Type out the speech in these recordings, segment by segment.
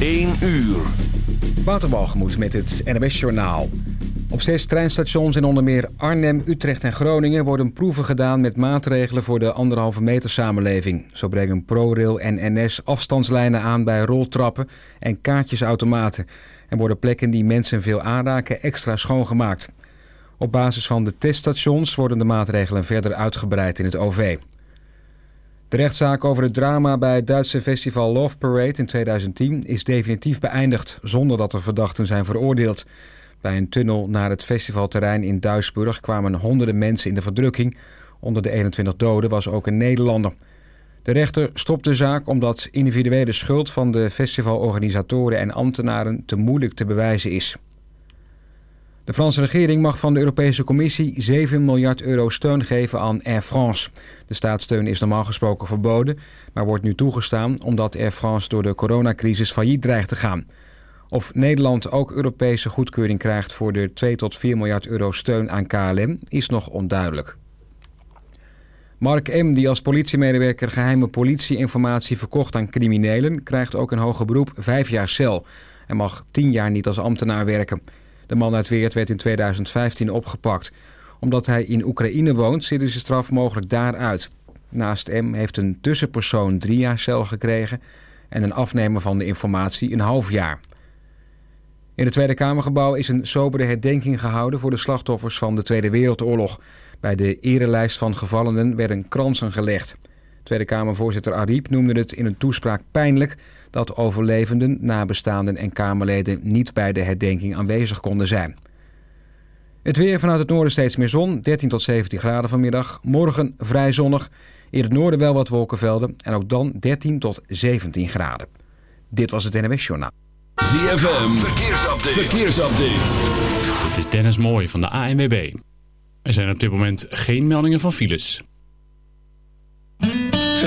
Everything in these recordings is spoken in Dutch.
1 uur. Waterbalgemoed met het NWS Journaal. Op zes treinstations in onder meer Arnhem, Utrecht en Groningen... worden proeven gedaan met maatregelen voor de anderhalve meter samenleving. Zo brengen ProRail en NS afstandslijnen aan bij roltrappen en kaartjesautomaten. En worden plekken die mensen veel aanraken extra schoongemaakt. Op basis van de teststations worden de maatregelen verder uitgebreid in het OV. De rechtszaak over het drama bij het Duitse festival Love Parade in 2010 is definitief beëindigd zonder dat er verdachten zijn veroordeeld. Bij een tunnel naar het festivalterrein in Duisburg kwamen honderden mensen in de verdrukking. Onder de 21 doden was ook een Nederlander. De rechter stopt de zaak omdat individuele schuld van de festivalorganisatoren en ambtenaren te moeilijk te bewijzen is. De Franse regering mag van de Europese Commissie 7 miljard euro steun geven aan Air France. De staatssteun is normaal gesproken verboden, maar wordt nu toegestaan omdat Air France door de coronacrisis failliet dreigt te gaan. Of Nederland ook Europese goedkeuring krijgt voor de 2 tot 4 miljard euro steun aan KLM is nog onduidelijk. Mark M., die als politiemedewerker geheime politieinformatie verkocht aan criminelen, krijgt ook een hoger beroep 5 jaar cel en mag 10 jaar niet als ambtenaar werken. De man uit Weert werd in 2015 opgepakt. Omdat hij in Oekraïne woont, zit zijn straf mogelijk daaruit. Naast M heeft een tussenpersoon drie jaar cel gekregen... en een afnemer van de informatie een half jaar. In het Tweede Kamergebouw is een sobere herdenking gehouden... voor de slachtoffers van de Tweede Wereldoorlog. Bij de erelijst van gevallenen werden kransen gelegd. Tweede Kamervoorzitter Ariep noemde het in een toespraak pijnlijk dat overlevenden, nabestaanden en Kamerleden niet bij de herdenking aanwezig konden zijn. Het weer vanuit het noorden steeds meer zon, 13 tot 17 graden vanmiddag. Morgen vrij zonnig, in het noorden wel wat wolkenvelden en ook dan 13 tot 17 graden. Dit was het NWS Journaal. ZFM, verkeersupdate. verkeersupdate. Dit is Dennis Mooij van de ANWB. Er zijn op dit moment geen meldingen van files.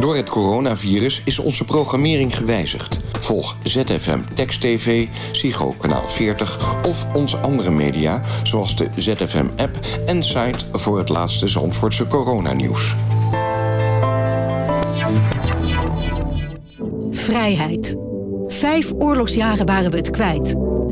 Door het coronavirus is onze programmering gewijzigd. Volg ZFM Text TV, Psycho Kanaal 40 of onze andere media... zoals de ZFM-app en site voor het laatste Zandvoortse coronanieuws. Vrijheid. Vijf oorlogsjaren waren we het kwijt.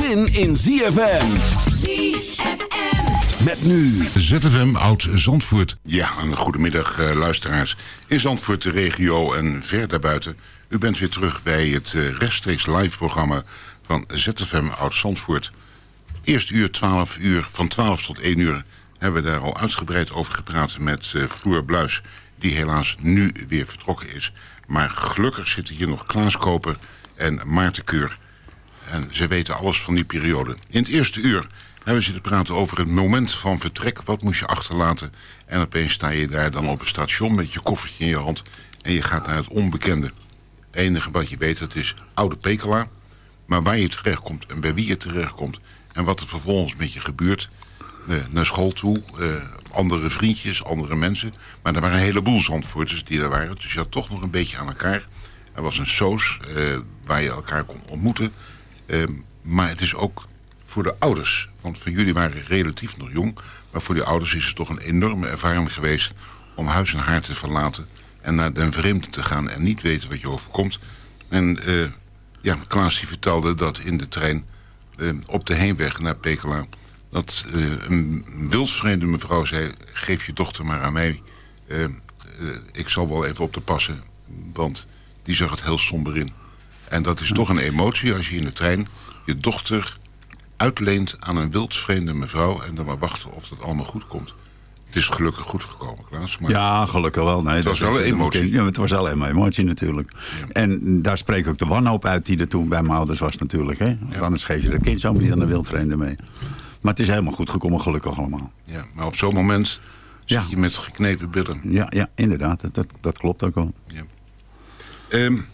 zin in ZFM. ZFM. Met nu ZFM Oud Zandvoort. Ja, een goedemiddag uh, luisteraars. In Zandvoort, de regio en ver daarbuiten. U bent weer terug bij het uh, rechtstreeks live programma van ZFM Oud Zandvoort. Eerste uur, 12 uur, van 12 tot 1 uur hebben we daar al uitgebreid over gepraat met uh, Floor Bluis, die helaas nu weer vertrokken is. Maar gelukkig zitten hier nog Klaas Koper en Maarten Keur. En ze weten alles van die periode. In het eerste uur hebben we zitten praten over het moment van vertrek. Wat moest je achterlaten? En opeens sta je daar dan op een station met je koffertje in je hand... en je gaat naar het onbekende. Het enige wat je weet, dat is oude Pekela. Maar waar je terechtkomt en bij wie je terechtkomt... en wat er vervolgens met je gebeurt... Uh, naar school toe, uh, andere vriendjes, andere mensen. Maar er waren een heleboel zandvoorters die er waren. Dus je had toch nog een beetje aan elkaar. Er was een soos uh, waar je elkaar kon ontmoeten. Ehm, maar het is ook voor de ouders. Want voor jullie waren relatief nog jong. Maar voor de ouders is het toch een enorme ervaring geweest... om huis en haar te verlaten en naar den vreemde te gaan... en niet weten wat je overkomt. En uh, ja, Klaas die vertelde dat in de trein uh, op de heenweg naar Pekela... dat uh, een wildvreemde mevrouw zei... geef je dochter maar aan mij. ik zal wel even op te passen, want die zag het heel somber in. En dat is toch een emotie als je in de trein je dochter uitleent aan een wildvreemde mevrouw... en dan maar wachten of dat allemaal goed komt. Het is gelukkig goed gekomen, Klaas. Maar ja, gelukkig wel. Nee, het was wel een emotie. Ja, het was wel een emotie natuurlijk. Ja. En daar spreekt ook de wanhoop uit die er toen bij mijn ouders was natuurlijk. Hè? Want ja. anders geef je dat kind zomaar niet aan een wildvreemde mee. Maar het is helemaal goed gekomen, gelukkig allemaal. Ja, maar op zo'n moment zit je met geknepen billen. Ja, ja inderdaad. Dat, dat, dat klopt ook wel. Ja. Um,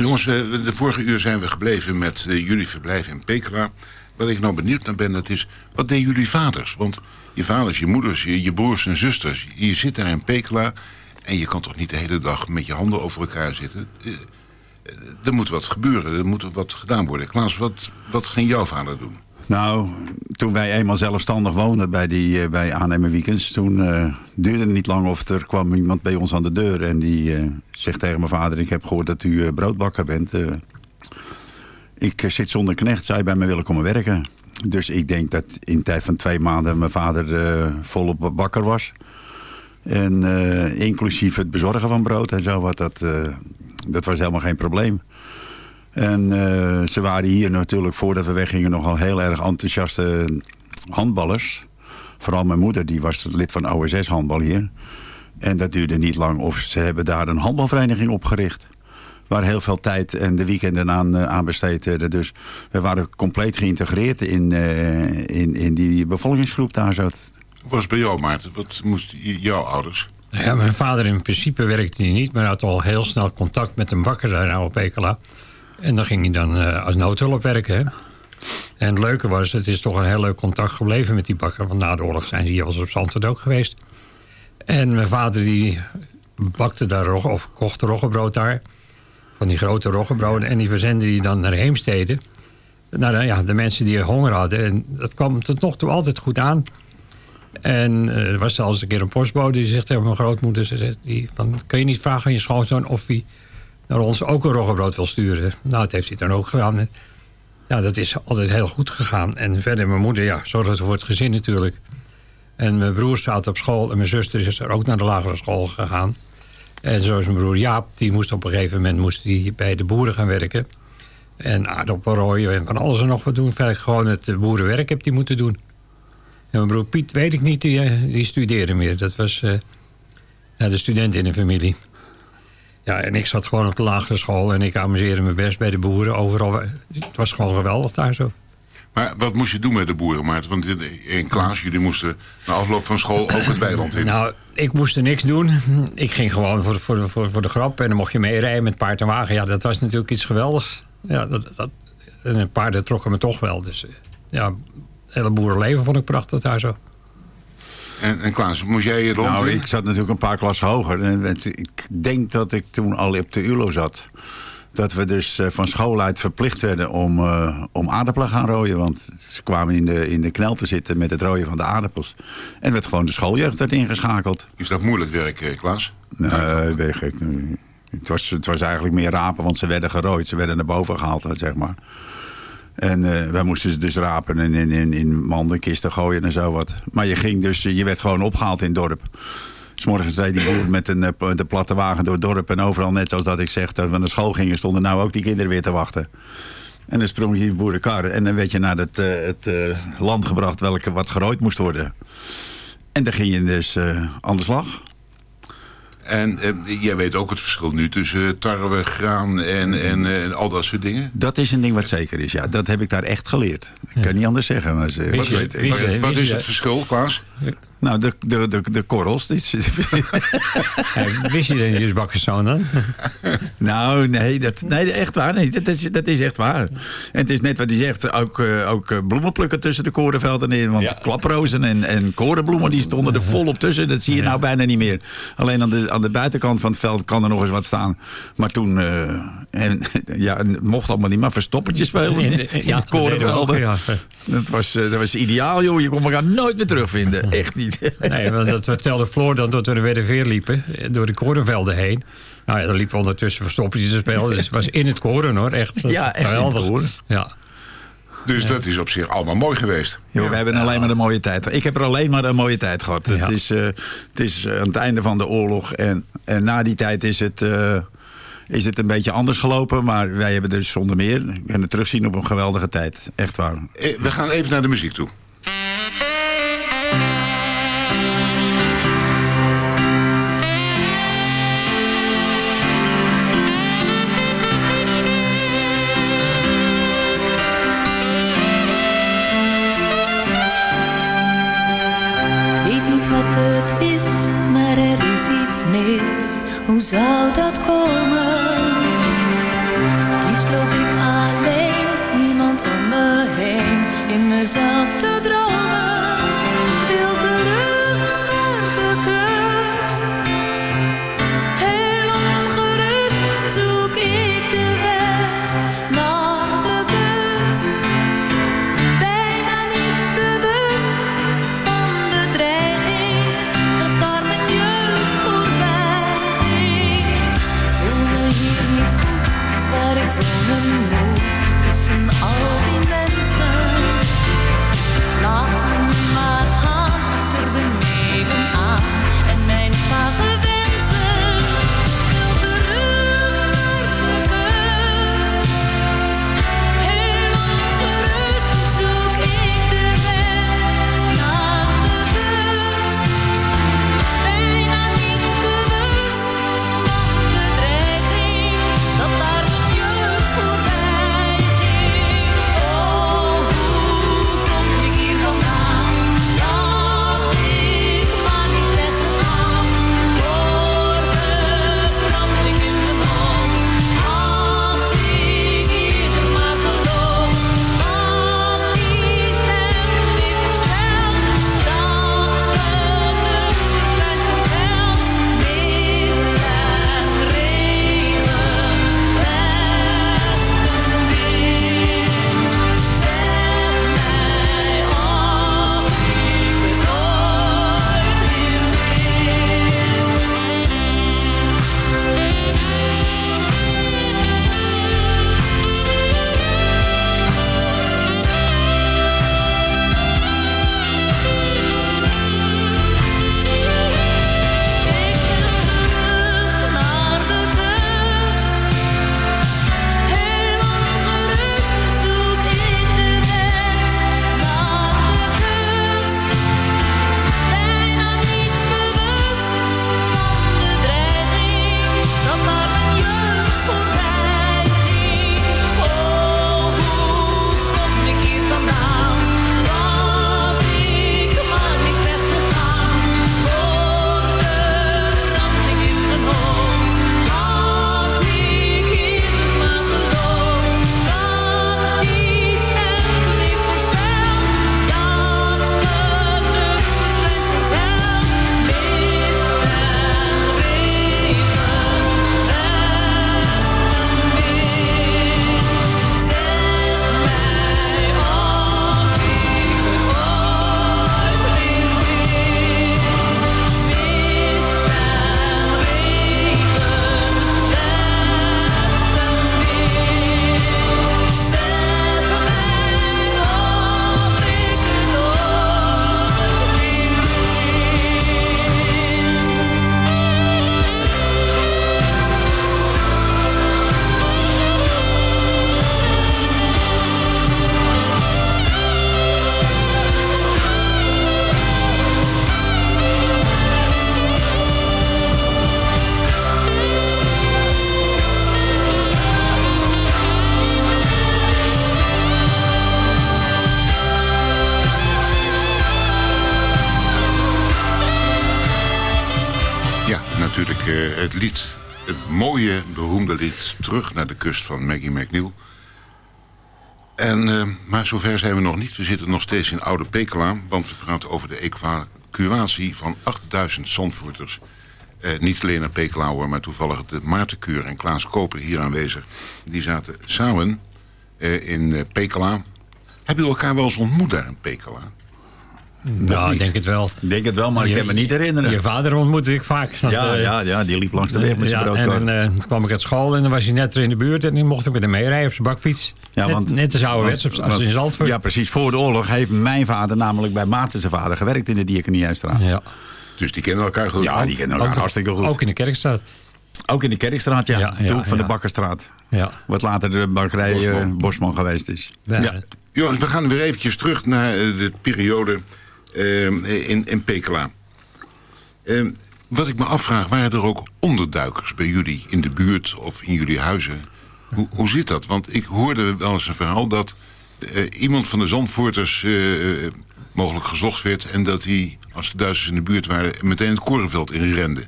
jongens, de vorige uur zijn we gebleven met uh, jullie verblijf in Pekela. Wat ik nou benieuwd naar ben, dat is... wat deden jullie vaders? Want je vaders, je moeders, je, broers en zusters... je zit daar in Pekela... en je kan toch niet de hele dag met je handen over elkaar zitten? Er moet wat gebeuren, er moet wat gedaan worden. Klaas, wat, wat ging jouw vader doen? Nou, toen wij eenmaal zelfstandig woonden bij, die, uh, bij aannemer weekends... toen uh, duurde het niet lang of er kwam iemand bij ons aan de deur... en die uh, zegt tegen mijn vader... ik heb gehoord dat u broodbakker bent... ik zit zonder knecht, je bij mij willen komen werken? Dus ik denk dat in de tijd van twee maanden mijn vader volop bakker was. En inclusief het bezorgen van brood en zo, wat dat, dat was helemaal geen probleem. En uh, ze waren hier natuurlijk, voordat we weggingen, nogal heel erg enthousiaste handballers. Vooral mijn moeder, die was lid van OSS handbal hier. En dat duurde niet lang of ze hebben daar een handbalvereniging opgericht. Waar heel veel tijd en de weekenden aan, uh, aan besteed werden. Dus we waren compleet geïntegreerd in, uh, in, in die bevolkingsgroep daar zo. Hoe was het bij jou, Maarten? Wat moesten jouw ouders? Nou ja, mijn vader in principe werkte hij niet, maar had al heel snel contact met een bakker daar nou op Ekela. En dan ging hij dan als noodhulp werken. Hè? En het leuke was, het is toch een heel leuk contact gebleven met die bakker. Want na de oorlog zijn ze hier wel op Zandvoort ook geweest. En mijn vader die bakte daar rogge, of kocht roggebrood daar. Van die grote roggebroden. En die verzende die dan naar Heemstede. Naar de, ja, de mensen die honger hadden. En dat kwam tot nog toe altijd goed aan. En uh, er was zelfs een keer een postbode die zegt tegen mijn grootmoeder... Ze zegt, die, van, kun je niet vragen aan je schoonzoon of hij naar ons ook een roggebrood wil sturen. Nou, dat heeft hij dan ook gedaan. Ja, dat is altijd heel goed gegaan. En verder mijn moeder, ja, zorgde voor het gezin natuurlijk. En mijn broer zat op school en mijn zuster is er ook naar de lagere school gegaan. En zoals mijn broer Jaap, die moest op een gegeven moment moest die bij de boeren gaan werken. En aardappelrooien en van alles en nog wat doen. Verder gewoon het boerenwerk heb die moeten doen. En mijn broer Piet, weet ik niet, die, die studeerde meer. Dat was uh, de student in de familie. Ja, en ik zat gewoon op de lagere school en ik amuseerde me best bij de boeren. Overal, het was gewoon geweldig daar zo. Maar wat moest je doen met de boeren, Maarten? Want in Klaas, jullie moesten na afloop van school ook het weiland in. Nou, ik moest er niks doen. Ik ging gewoon voor, voor, voor, voor de grap en dan mocht je meerijden met paard en wagen. Ja, dat was natuurlijk iets geweldigs. Ja, dat, dat, en paarden trokken me toch wel. Dus ja, het hele boerenleven vond ik prachtig daar zo. En, en Klaas, moest jij het rond? Nou, ik zat natuurlijk een paar klassen hoger. En ik denk dat ik toen al op de ULO zat. Dat we dus uh, van school uit verplicht werden om, uh, om aardappelen gaan rooien. Want ze kwamen in de, in de knel te zitten met het rooien van de aardappels. En werd gewoon de schooljeugd werd ingeschakeld. Is dat moeilijk werk, eh, Klaas? Nee, ben je gek. Het was, het was eigenlijk meer rapen, want ze werden gerooid. Ze werden naar boven gehaald, zeg maar. En eh, wij moesten ze dus rapen en in, in, in mandenkisten gooien en zo wat. Maar je ging dus, je werd gewoon opgehaald in het dorp. Morgens reed die boer met een, eh, de platte wagen door het dorp. En overal, net zoals dat ik zeg, dat we naar school gingen... stonden nou ook die kinderen weer te wachten. En dan sprong je in de boerenkar. En dan werd je naar het, eh, het eh, land gebracht welke wat gerooid moest worden. En dan ging je dus eh, aan de slag. En eh, jij weet ook het verschil nu tussen tarwe, graan en, en eh, al dat soort dingen? Dat is een ding wat zeker is, ja. Dat heb ik daar echt geleerd. Ik kan niet anders zeggen. Maar ze, Wat, wat- wat is het verschil, Klaas? Nou, de, de, de, de korrels. die wist je dat je dus bakkerszoon dan? nou, nee, dat, nee, echt waar. Nee, dat, is, dat is echt waar. En het is net wat hij zegt, ook, eh, ook eh, bloemen plukken tussen de korenvelden in. Want klaprozen en, en korenbloemen die stonden er volop tussen. Dat zie je nou bijna niet meer. Alleen aan de, aan de buitenkant van het veld kan er nog eens wat staan. Maar toen, eh, en, ja, mocht allemaal niet, maar verstoppertje spelen in, In in de- de, ja, dat korenvelden. Dat, was, dat was ideaal, joh. Je kon elkaar nooit meer terugvinden. Echt niet. Nee, want dat vertelde Floor dan dat we er weer de veer liepen. eh, Door de korenvelden heen. Nou ja, dan liepen we ondertussen verstoppertjes te spelen. Dus het was in het koren hoor, echt. Dat Ja, echt in het. Ja. Dus dat is op zich allemaal mooi geweest. We hebben alleen maar een mooie tijd. Ik heb er alleen maar een mooie tijd gehad. Het is, eh, het is eh, aan het einde van de oorlog. En, en na die tijd is het, eh, is het een beetje anders gelopen. Maar wij hebben dus zonder meer kunnen terugzien op een geweldige tijd. Echt waar. Eh, We gaan even naar de muziek toe. Terug naar de kust van Maggie McNeil. En, eh, maar zover zijn we nog niet. We zitten nog steeds in Oude Pekela... want we praten over de evacuatie van 8000 zandvoerters. Eh, niet alleen naar Pekela hoor, maar toevallig de Maartenkeur en Klaas Koper hier aanwezig. Die zaten samen eh, in Pekela. Hebben jullie elkaar wel eens ontmoet daar in Pekela? Ja, ik denk het wel. Ik denk het wel, maar ik kan me niet herinneren. Je vader ontmoette ik vaak. Want, Ja, ja, ja, die liep langs de weg met zijn ja, broodkar. En eh, toen kwam ik uit school en dan was hij net er in de buurt. En dan mocht ik met hem meerijden op zijn bakfiets. Ja, net, want, net als ouderwets want- als in Zandvoort. Ja, precies. Voor de oorlog heeft mijn vader namelijk bij Maarten zijn vader gewerkt in de Diakoniehuisstraat. Ja. Dus die kennen elkaar goed? Ja, die kennen elkaar Ook- hartstikke goed. Ook in de Kerkstraat. Ook in de Kerkstraat, ja. Ja, ja, Toen van ja. de Bakkerstraat. Ja. Wat later de bakkerij eh, Bosman. Bosman. geweest is. Ja. Jongens, we gaan weer eventjes terug naar eh, de periode in, in Pekela. Eh, wat ik me afvraag, waren er ook onderduikers bij jullie in de buurt of in jullie huizen? Hoe, hoe zit dat? Want ik hoorde wel eens een verhaal dat eh, iemand van de Zandvoorters eh, eh, mogelijk gezocht werd... en dat hij, als de Duitsers in de buurt waren, meteen het korenveld in rende.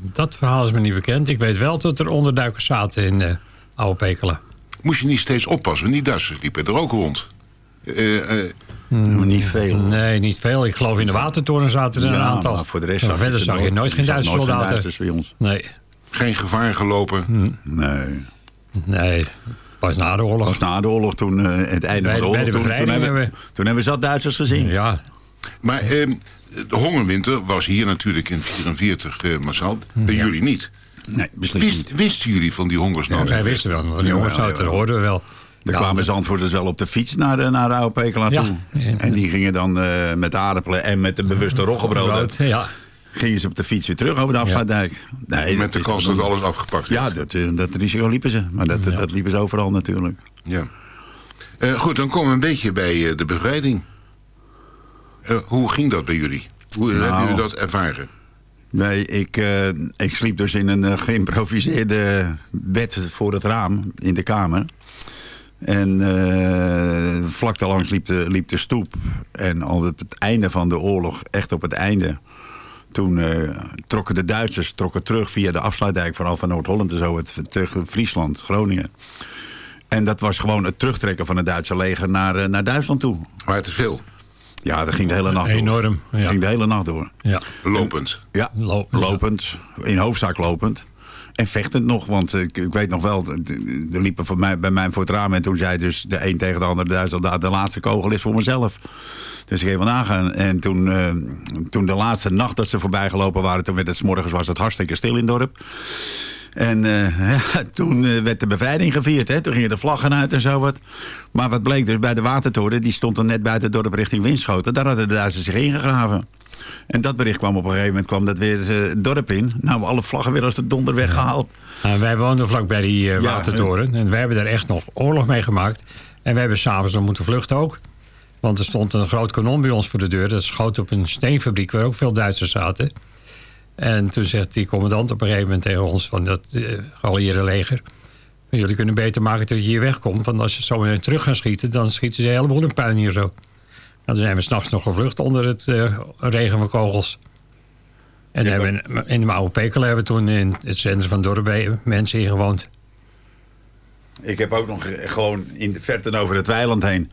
Dat verhaal is me niet bekend. Ik weet wel dat er onderduikers zaten in eh Oude Pekela. Moest je niet steeds oppassen, want die Duitsers liepen er ook rond. Maar niet veel. Nee, niet veel. Ik geloof in de watertoren zaten er een Ja, aantal. maar voor de rest Maar zag je verder zag je nooit. geen Duitse nooit geen soldaten. Duitsers bij ons. Nee. geen gevaar gelopen. Nee. Nee, pas na de oorlog. Pas na de oorlog, toen eh, het einde Bij- van de bij oorlog. de toen, toen, bevrijding hebben, we- toen hebben we zat Duitsers gezien. Ja. Maar ehm, de hongerwinter was hier natuurlijk in 44 eh, massaal. Bij jullie niet. Nee, beslist Wist, niet. wisten jullie van die hongersnood? Wij wisten wel, van die hongersnood, dat hoorden we wel. Er Ja, kwamen dat- Zandvoorters wel op de fiets naar de, naar de oude Pekela Ja. toe. En die gingen dan eh, met aardappelen en met de bewuste roggebroden... Brood, Ja. gingen ze op de fiets weer terug over de afsluitdijk. Nee, Met de is kans dat alles afgepakt werd. Ja, dat, eh, dat risico liepen ze. Maar dat, dat liepen ze overal natuurlijk. Ja. Eh, goed, dan komen we een beetje bij eh, de bevrijding. Eh, hoe ging dat bij jullie? Hoe Nou. hebben jullie dat ervaren? Nee, ik, eh, ik sliep dus in een eh, geïmproviseerde bed voor het raam in de kamer. En eh, vlak daarlangs liep de, liep de stoep. En al op het einde van de oorlog, echt op het einde... toen eh, trokken de Duitsers trokken terug via de afsluitdijk... vooral van Noord-Holland en zo, het, terug Friesland, Groningen. En dat was gewoon het terugtrekken van het Duitse leger naar, eh, naar Duitsland toe. Maar te veel. Ja, dat ging de hele nacht door. Enorm. Ja. ging de hele nacht door. Ja. Lopend. Ja, Lo- lopend. In hoofdzaak lopend. En vechtend nog, want eh, ik, ik weet nog wel, er liepen voor mij, bij mij voor het raam... en toen zei dus de een tegen de ander, soldaat... de laatste kogel is voor mezelf. Dus ik even nagaan. En toen, eh, toen de laatste nacht dat ze voorbij gelopen waren... toen werd het 's morgens was het hartstikke stil in het dorp. En eh, ja, toen werd de bevrijding gevierd. Hè? Toen gingen de vlaggen uit en zo wat. Maar wat bleek dus bij de watertoren... die stond dan net buiten het dorp richting Winschoten. Daar hadden de Duitsers zich ingegraven. En dat bericht kwam op een gegeven moment kwam dat weer eh, het dorp in. Nou, alle vlaggen weer als de donder weggehaald. Nou, wij woonden vlakbij die eh, Ja, watertoren. En wij hebben daar echt nog oorlog mee gemaakt. En wij hebben s'avonds nog moeten vluchten ook. Want er stond een groot kanon bij ons voor de deur. Dat schoot op een steenfabriek waar ook veel Duitsers zaten. En toen zegt die commandant op een gegeven moment tegen ons... van dat eh geallieerde leger... jullie kunnen beter maken dat je hier wegkomt. Want als je zo weer terug gaan schieten... dan schieten ze een heleboel in puin hier zo. Nou, toen zijn we s'nachts nog gevlucht onder het eh, regen van kogels. En Ja, hebben we in, in de oude Pekela hebben we toen in het centrum van Dorpen mensen ingewoond. Ik heb ook nog eh, gewoon in de verte over het weiland heen.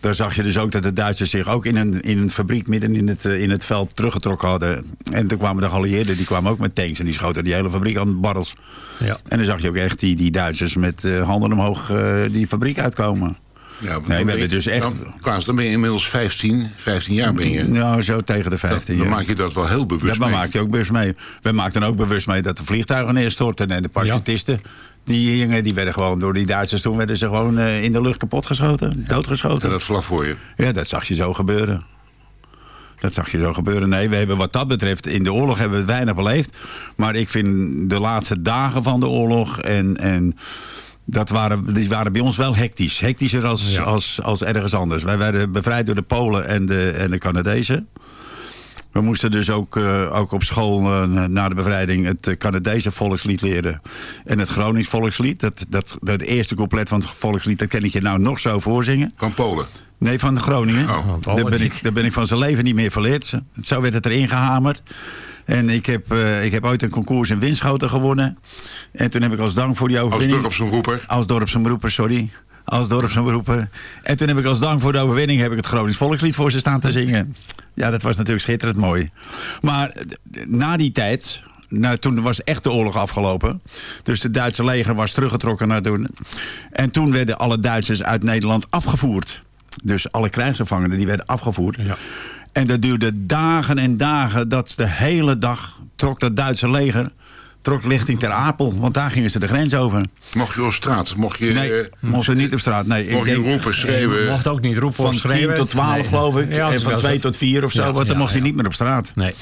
Daar zag je dus ook dat de Duitsers zich ook in een, in een fabriek midden in het, eh, in het veld teruggetrokken hadden. En toen kwamen de geallieerden, die kwamen ook met tanks en die schoten die hele fabriek aan barrels. Ja. En dan zag je ook echt die, die Duitsers met handen omhoog die fabriek uitkomen. Ja, Nee, we hebben dus echt- Nou, Klaas, dan ben je inmiddels 15, 15 jaar ben je. Nou, zo tegen de 15 dan jaar. maak je dat wel heel bewust Ja, maar mee. maakt hij ook bewust mee. We maakten ook bewust mee dat de vliegtuigen neerstortten. En de parachutisten, die, hingen, die werden gewoon door die Duitsers... toen werden ze gewoon eh, in de lucht kapotgeschoten, doodgeschoten. En dat vlak voor je. Ja, dat zag je zo gebeuren. Dat zag je zo gebeuren. Nee, we hebben wat dat betreft... in de oorlog hebben we weinig beleefd. Maar ik vind de laatste dagen van de oorlog... en, en dat waren, die waren bij ons wel hectisch. Hectischer als, Ja. als, als ergens anders. Wij werden bevrijd door de Polen en de, en de Canadezen. We moesten dus ook, eh, ook op school eh, na de bevrijding het eh, Canadese volkslied leren. En het Gronings volkslied. Dat, dat, dat eerste couplet van het volkslied, dat kan ik je nou nog zo voorzingen. Van Polen. Nee, van Groningen. Oh. daar, ben ik, daar ben ik van zijn leven niet meer verleerd. Zo werd het erin gehamerd. En ik heb, eh, ik heb ooit een concours in Winschoten gewonnen. En toen heb ik als dank voor die overwinning... Als dorpsomroeper? Als dorpsomroeper, sorry. Als dorpsomroeper. En toen heb ik als dank voor de overwinning... heb ik het Gronings Volkslied voor ze staan te zingen. Ja, dat was natuurlijk schitterend mooi. Maar na die tijd... Nou, toen was echt de oorlog afgelopen. Dus het Duitse leger was teruggetrokken naar toen. En toen werden alle Duitsers uit Nederland afgevoerd. Dus alle krijgsgevangenen die werden afgevoerd. Ja. En dat duurde dagen en dagen. Dat de hele dag trok dat Duitse leger trok richting Ter Apel. Want daar gingen ze de grens over. Mocht je op straat? Mocht je, Nee, mocht ze niet op straat. Nee, mocht je roepen, schreeuwen? Mocht ook niet roepen of Van schreeuwen. 10 tot 12 Nee. geloof ik. Ja, dat en van wel 2 zo. tot 4 of zo. Ja, want dan ja, mocht hij ja. niet meer op straat. Nee.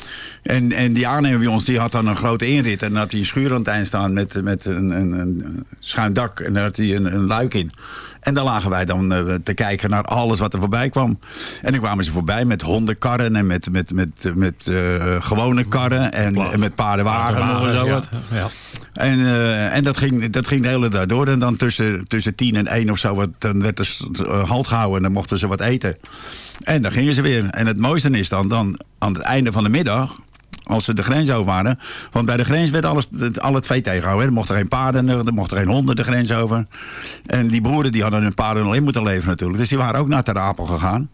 En, en die aannemer bij ons die had dan een grote inrit. En dan had hij een schuur aan het eind staan met, met een, een, een schuin dak. En daar had hij een, een luik in. En dan lagen wij dan eh, te kijken naar alles wat er voorbij kwam. En dan kwamen ze voorbij met hondenkarren en met, met, met, met eh, gewone karren. En, en met paardenwagen en zo ja, wat. ja. En, eh, en dat, ging, dat ging de hele dag door. En dan tussen, tussen tien en één of zo, wat, dan werd er halt gehouden en dan mochten ze wat eten. En dan gingen ze weer. En het mooiste is dan, dan aan het einde van de middag, als ze de grens over waren. Want bij de grens werd alles, al het vee tegengehouden. Er mochten geen paarden, er mochten geen honden de grens over. En die boeren die hadden hun paarden al in moeten leveren natuurlijk. Dus die waren ook naar Ter Apel gegaan.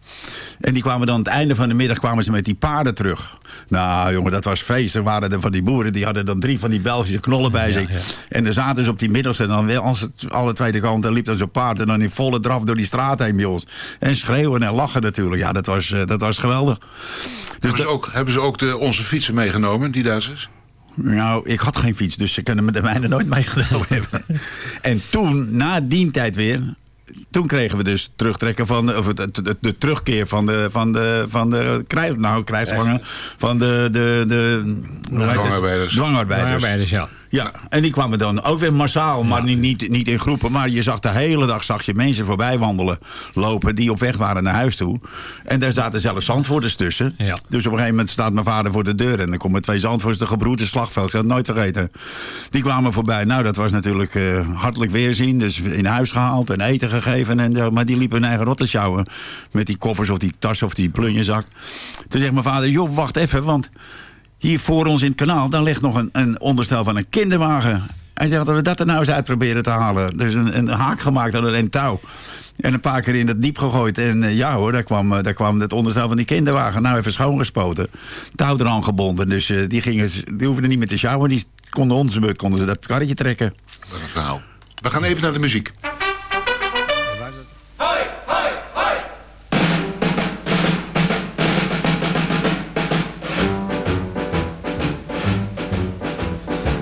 En die kwamen dan aan het einde van de middag kwamen ze met die paarden terug. Nou jongen, dat was feest. Er waren er van die boeren, die hadden dan drie van die Belgische knollen bij zich. En dan zaten ze op die middelste en dan wel als het alle tweede kant en liep dan zo'n paard. En dan in volle draf door die straat heen bij ons. En schreeuwen en lachen natuurlijk. Ja, dat was, eh, dat was geweldig. Dus hebben, ze ook, hebben ze ook de, onze fietsen meegenomen, die Duitsers? Nou, ik had geen fiets, dus ze kunnen me de mijne nooit meegenomen hebben. En toen, na die tijd weer... Toen kregen we dus terugtrekken van, of de, de, de terugkeer van de, van de, van de krijg, nou, krijgsgevangen, van de, de, de het? Dwangarbeiders. Dwangarbeiders, ja. Ja, en die kwamen dan ook weer massaal, maar niet, niet, niet in groepen. Maar je zag de hele dag zag je mensen voorbij wandelen, lopen, die op weg waren naar huis toe. En daar zaten zelfs zandvoorters tussen. Dus op een gegeven moment staat mijn vader voor de deur en dan komen twee zandvoorters, de slagveld, ik zal het nooit vergeten. Die kwamen voorbij. Nou, dat was natuurlijk eh, hartelijk weerzien. Dus in huis gehaald en eten gegeven. En, zo. maar die liepen hun eigen rotte sjouwen met die koffers of die tas of die plunjezak. Toen zegt mijn vader, joh, wacht even, want hier voor ons in het kanaal, daar ligt nog een, een onderstel van een kinderwagen. Hij zegt dat we dat er nou eens uit proberen te halen. Dus een, een haak gemaakt aan een touw. En een paar keer in het diep gegooid. En eh, ja hoor, daar kwam, eh, daar kwam het onderstel van die kinderwagen. Nou even schoongespoten. Touw eraan gebonden. Dus eh, die, gingen, die hoefden niet meer te sjouwen. Die konden onze beurt konden ze dat karretje trekken. Wat een verhaal. We gaan even naar de muziek.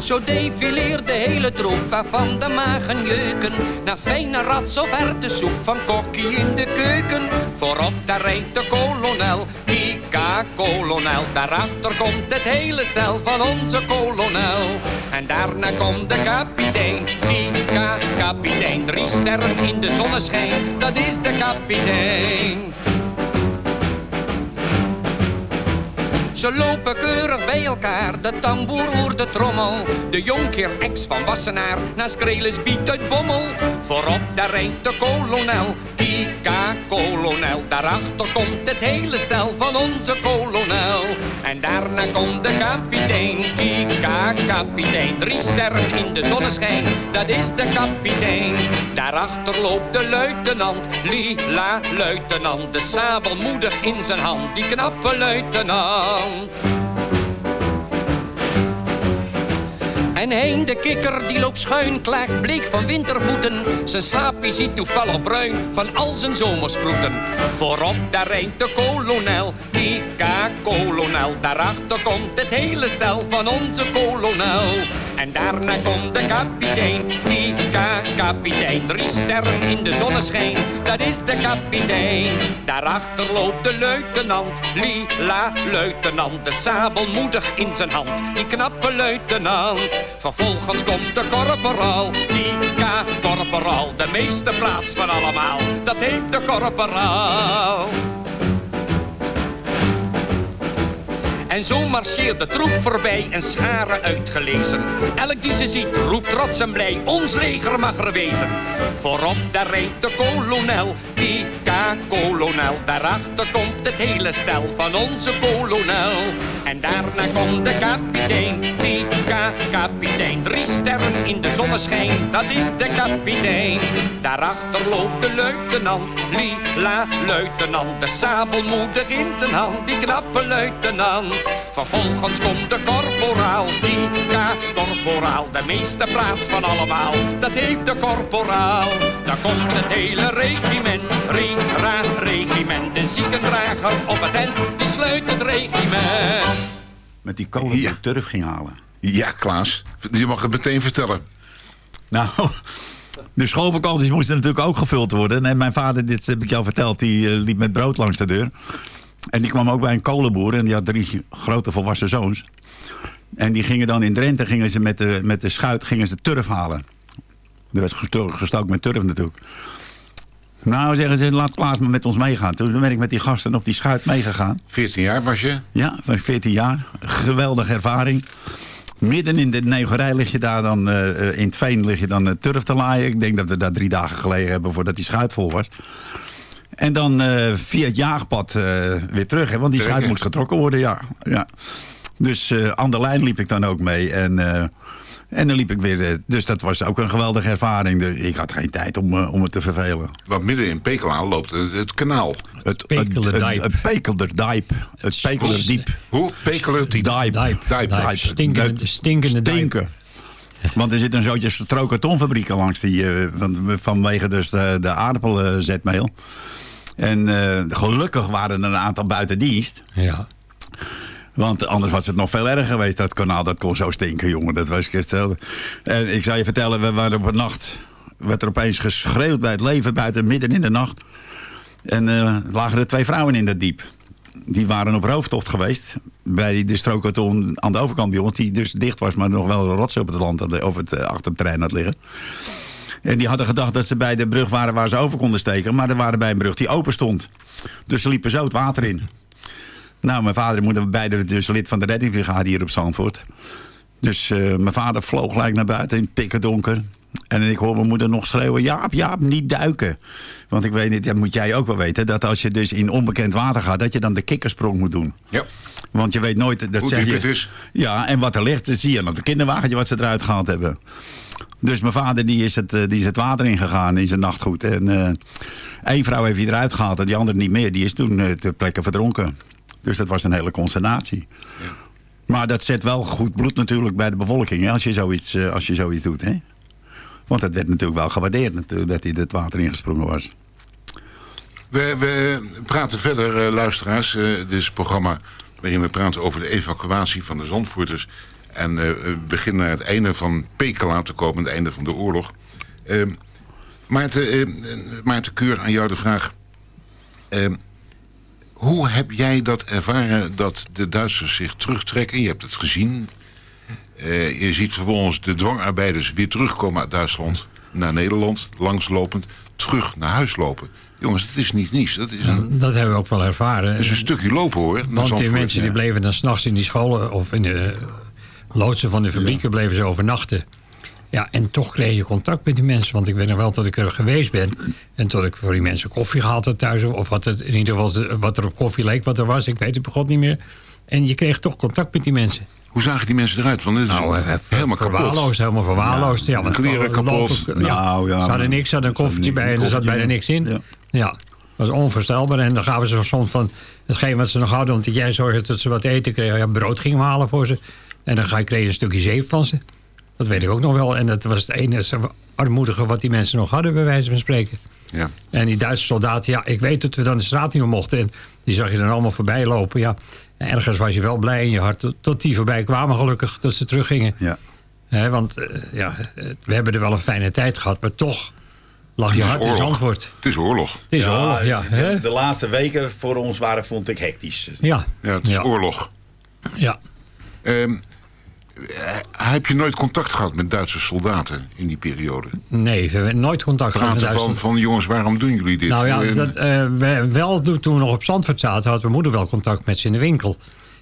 Zo defileert de hele troep waarvan de magen jeuken. Naar fijne rats of erwtensoep van kokkie in de keuken. Voorop daar rijdt de kolonel, Kika kolonel. Daarachter komt het hele stel van onze kolonel. En daarna komt de kapitein, Kika kapitein. Drie sterren in de zonneschijn, dat is de kapitein Ze lopen keurig bij elkaar, de tamboer oert de trommel. De jonkheer ex van Wassenaar, naast Krelis biedt uit Bommel. Voorop daar rijdt de kolonel, Kika kolonel. Daarachter komt het hele stel van onze kolonel. En daarna komt de kapitein, Kika kapitein. Drie sterren in de zonneschijn, dat is de kapitein. Daarachter loopt de luitenant, lila luitenant. De sabel moedig in zijn hand, die knappe luitenant. home. En heen de kikker die loopt schuin, klaagt bleek van wintervoeten. Zijn slaapje ziet toevallig bruin van al zijn zomersproeten. Voorop daar rijdt de kolonel, Kika kolonel. Daarachter komt het hele stel van onze kolonel. En daarna komt de kapitein, Kika kapitein. Drie sterren in de zonneschijn, dat is de kapitein. Daarachter loopt de luitenant, lila luitenant. De sabel moedig in zijn hand, die knappe luitenant. Vervolgens komt de korporaal, die korporaal. de meeste plaats van allemaal, dat heet de korporaal. En zo marcheert de troep voorbij en scharen uitgelezen. Elk die ze ziet roept trots en blij, ons leger mag er wezen. Voorop daar rijdt de kolonel, die kolonel. Daarachter komt het hele stel van onze kolonel. En daarna komt de kapitein, Pika kapitein. Drie sterren in de zonneschijn, dat is de kapitein. Daarachter loopt de luitenant, lila luitenant. De sabel moedig in zijn hand, die knappe luitenant. Vervolgens komt de korporaal, Pika korporaal. De meeste plaats van allemaal, dat heeft de korporaal. Dan komt het hele regiment, regiment. De ziekendrager op het end, die sluit het regiment. Met die kolen die ik turf ging halen. Ja, Klaas. Je mag het meteen vertellen. Nou, de schoolvakanties moesten natuurlijk ook gevuld worden. En mijn vader, dit heb ik jou verteld, die eh, liep met brood langs de deur. En die kwam ook bij een kolenboer en die had drie grote volwassen zoons. En die gingen dan in Drenthe gingen ze met, de, met de schuit gingen ze turf halen. Er werd gesto- gestookt met turf natuurlijk. Nou, zeggen ze, laat Klaas maar met ons meegaan. Toen ben ik met die gasten op die schuit meegegaan. 14 jaar was je? Ja, van 14 jaar. Geweldige ervaring. Midden in de negerij lig je daar dan, eh, eh, in het veen lig je dan eh, turf te laaien. Ik denk dat we daar drie dagen gelegen hebben voordat die schuit vol was. En dan via het jaagpad weer terug, hè, want die schuit moest getrokken worden, ja. ja. Dus aan de lijn liep ik dan ook mee. En, en dan liep ik weer. eh, dus dat was ook een geweldige ervaring. Ik had geen tijd om, eh, om het te vervelen. Want midden in Pekela loopt het, het kanaal. Het, het, het, Pekelderdiep. Het Pekelderdiep. Hoe? Pekelerdiep. Diep. Diep. Diep. Diep. Diep. Stinkende- stinkende diep. Stinken. Want er zit een zootje strokartonfabrieken langs die, eh, van, vanwege dus de, de aardappelzetmeel. En eh, gelukkig waren er een aantal buiten dienst. Ja. Want anders was het nog veel erger geweest. Dat kanaal dat kon zo stinken, jongen. Dat was hetzelfde. En ik zou je vertellen, we waren op een nacht... werd er opeens geschreeuwd bij het leven buiten midden in de nacht. En eh lagen er twee vrouwen in dat diep. Die waren op rooftocht geweest. Bij de strookkarton aan de overkant bij ons. Die dus dicht was, maar nog wel een rots op het land. had- Op het, eh, achter het had liggen. En die hadden gedacht dat ze bij de brug waren waar ze over konden steken. Maar er waren bij een brug die open stond. Dus ze liepen zo het water in. Nou, mijn vader en moeder beide dus lid van de reddingsbrigade hier op Zandvoort. Dus eh, mijn vader vloog gelijk naar buiten in het pikken donker. En ik hoor mijn moeder nog schreeuwen, Jaap, Jaap, niet duiken. Want ik weet niet, dat moet jij ook wel weten... dat als je dus in onbekend water gaat, dat je dan de kikkersprong moet doen. Ja. Want je weet nooit... Dat Hoe zeg je, het is. Ja, en wat er ligt, dat zie je aan het kinderwagentje wat ze eruit gehaald hebben. Dus mijn vader die is, het, eh, die is het water ingegaan in zijn nachtgoed. En eh één vrouw heeft hij eruit gehaald en die andere niet meer. Die is toen eh, ter plekke verdronken. Dus dat was een hele consternatie. Maar dat zet wel goed bloed natuurlijk bij de bevolking. Hè, als, je zoiets, eh, als je zoiets doet. Hè? Want het werd natuurlijk wel gewaardeerd dat hij het water ingesprongen was. We, we praten verder, eh, luisteraars. Eh, dit is het programma waarin we praten over de evacuatie van de Zandvoorters. En we beginnen naar het einde van Pekela te komen, het einde van de oorlog. Maarten, Maarten Keur, aan jou de vraag. Hoe heb jij dat ervaren dat de Duitsers zich terugtrekken? Je hebt het gezien. Eh, je ziet vervolgens de dwangarbeiders weer terugkomen uit Duitsland naar Nederland, langslopend, terug naar huis lopen. Jongens, dat is niet niets. Dat is een, Dat hebben we ook wel ervaren. dat is een stukje lopen hoor. Want die mensen die bleven dan s'nachts in die scholen of in de loodsen van de fabrieken bleven ze overnachten. Ja, en toch kreeg je contact met die mensen. Want ik weet nog wel dat ik er geweest ben. En tot ik voor die mensen koffie gehaald had thuis. Of wat het in ieder geval wat er op koffie leek, wat er was. Ik weet het bij god niet meer. En je kreeg toch contact met die mensen. Hoe zagen die mensen eruit? Want dit is Nou, eh, helemaal kapot. verwaarloosd, helemaal verwaarloosd. Ja, want kleren lopen- kapot. Ja, Nou, ja, ze hadden niks, ze hadden een koffertje bij en er zat bijna niks in. Ja. Ja. dat was onvoorstelbaar. En dan gaven ze soms van hetgeen wat ze nog hadden, omdat jij zorgde dat ze wat eten kregen. Ja, brood gingen we halen voor ze. En dan kreeg je een stukje zeep van ze. Dat weet ik ook nog wel. En dat was het enige armoedige wat die mensen nog hadden, bij wijze van spreken. Ja. En die Duitse soldaten, ja, ik weet dat we dan de straat niet meer mochten. En die zag je dan allemaal voorbij lopen. Ja, en ergens was je wel blij in je hart tot, die voorbij kwamen, gelukkig, dat ze teruggingen. Ja. Hè, want eh, ja, we hebben er wel een fijne tijd gehad, maar toch lag je Het is hart in oorlog. Zandvoort. Het is oorlog. Het is oorlog, ja. De, hè? de laatste weken voor ons waren, vond ik, hectisch. Ja, Ja, het is Ja. oorlog. ja. Ehm, eh, heb je nooit contact gehad met Duitse soldaten in die periode? Nee, we hebben nooit contact gehad met Praten van, van jongens, waarom doen jullie dit? Nou ja, Eh, dat, eh, we, wel toen we nog op Zandvoort zaten, had mijn moeder wel contact met ze in de winkel.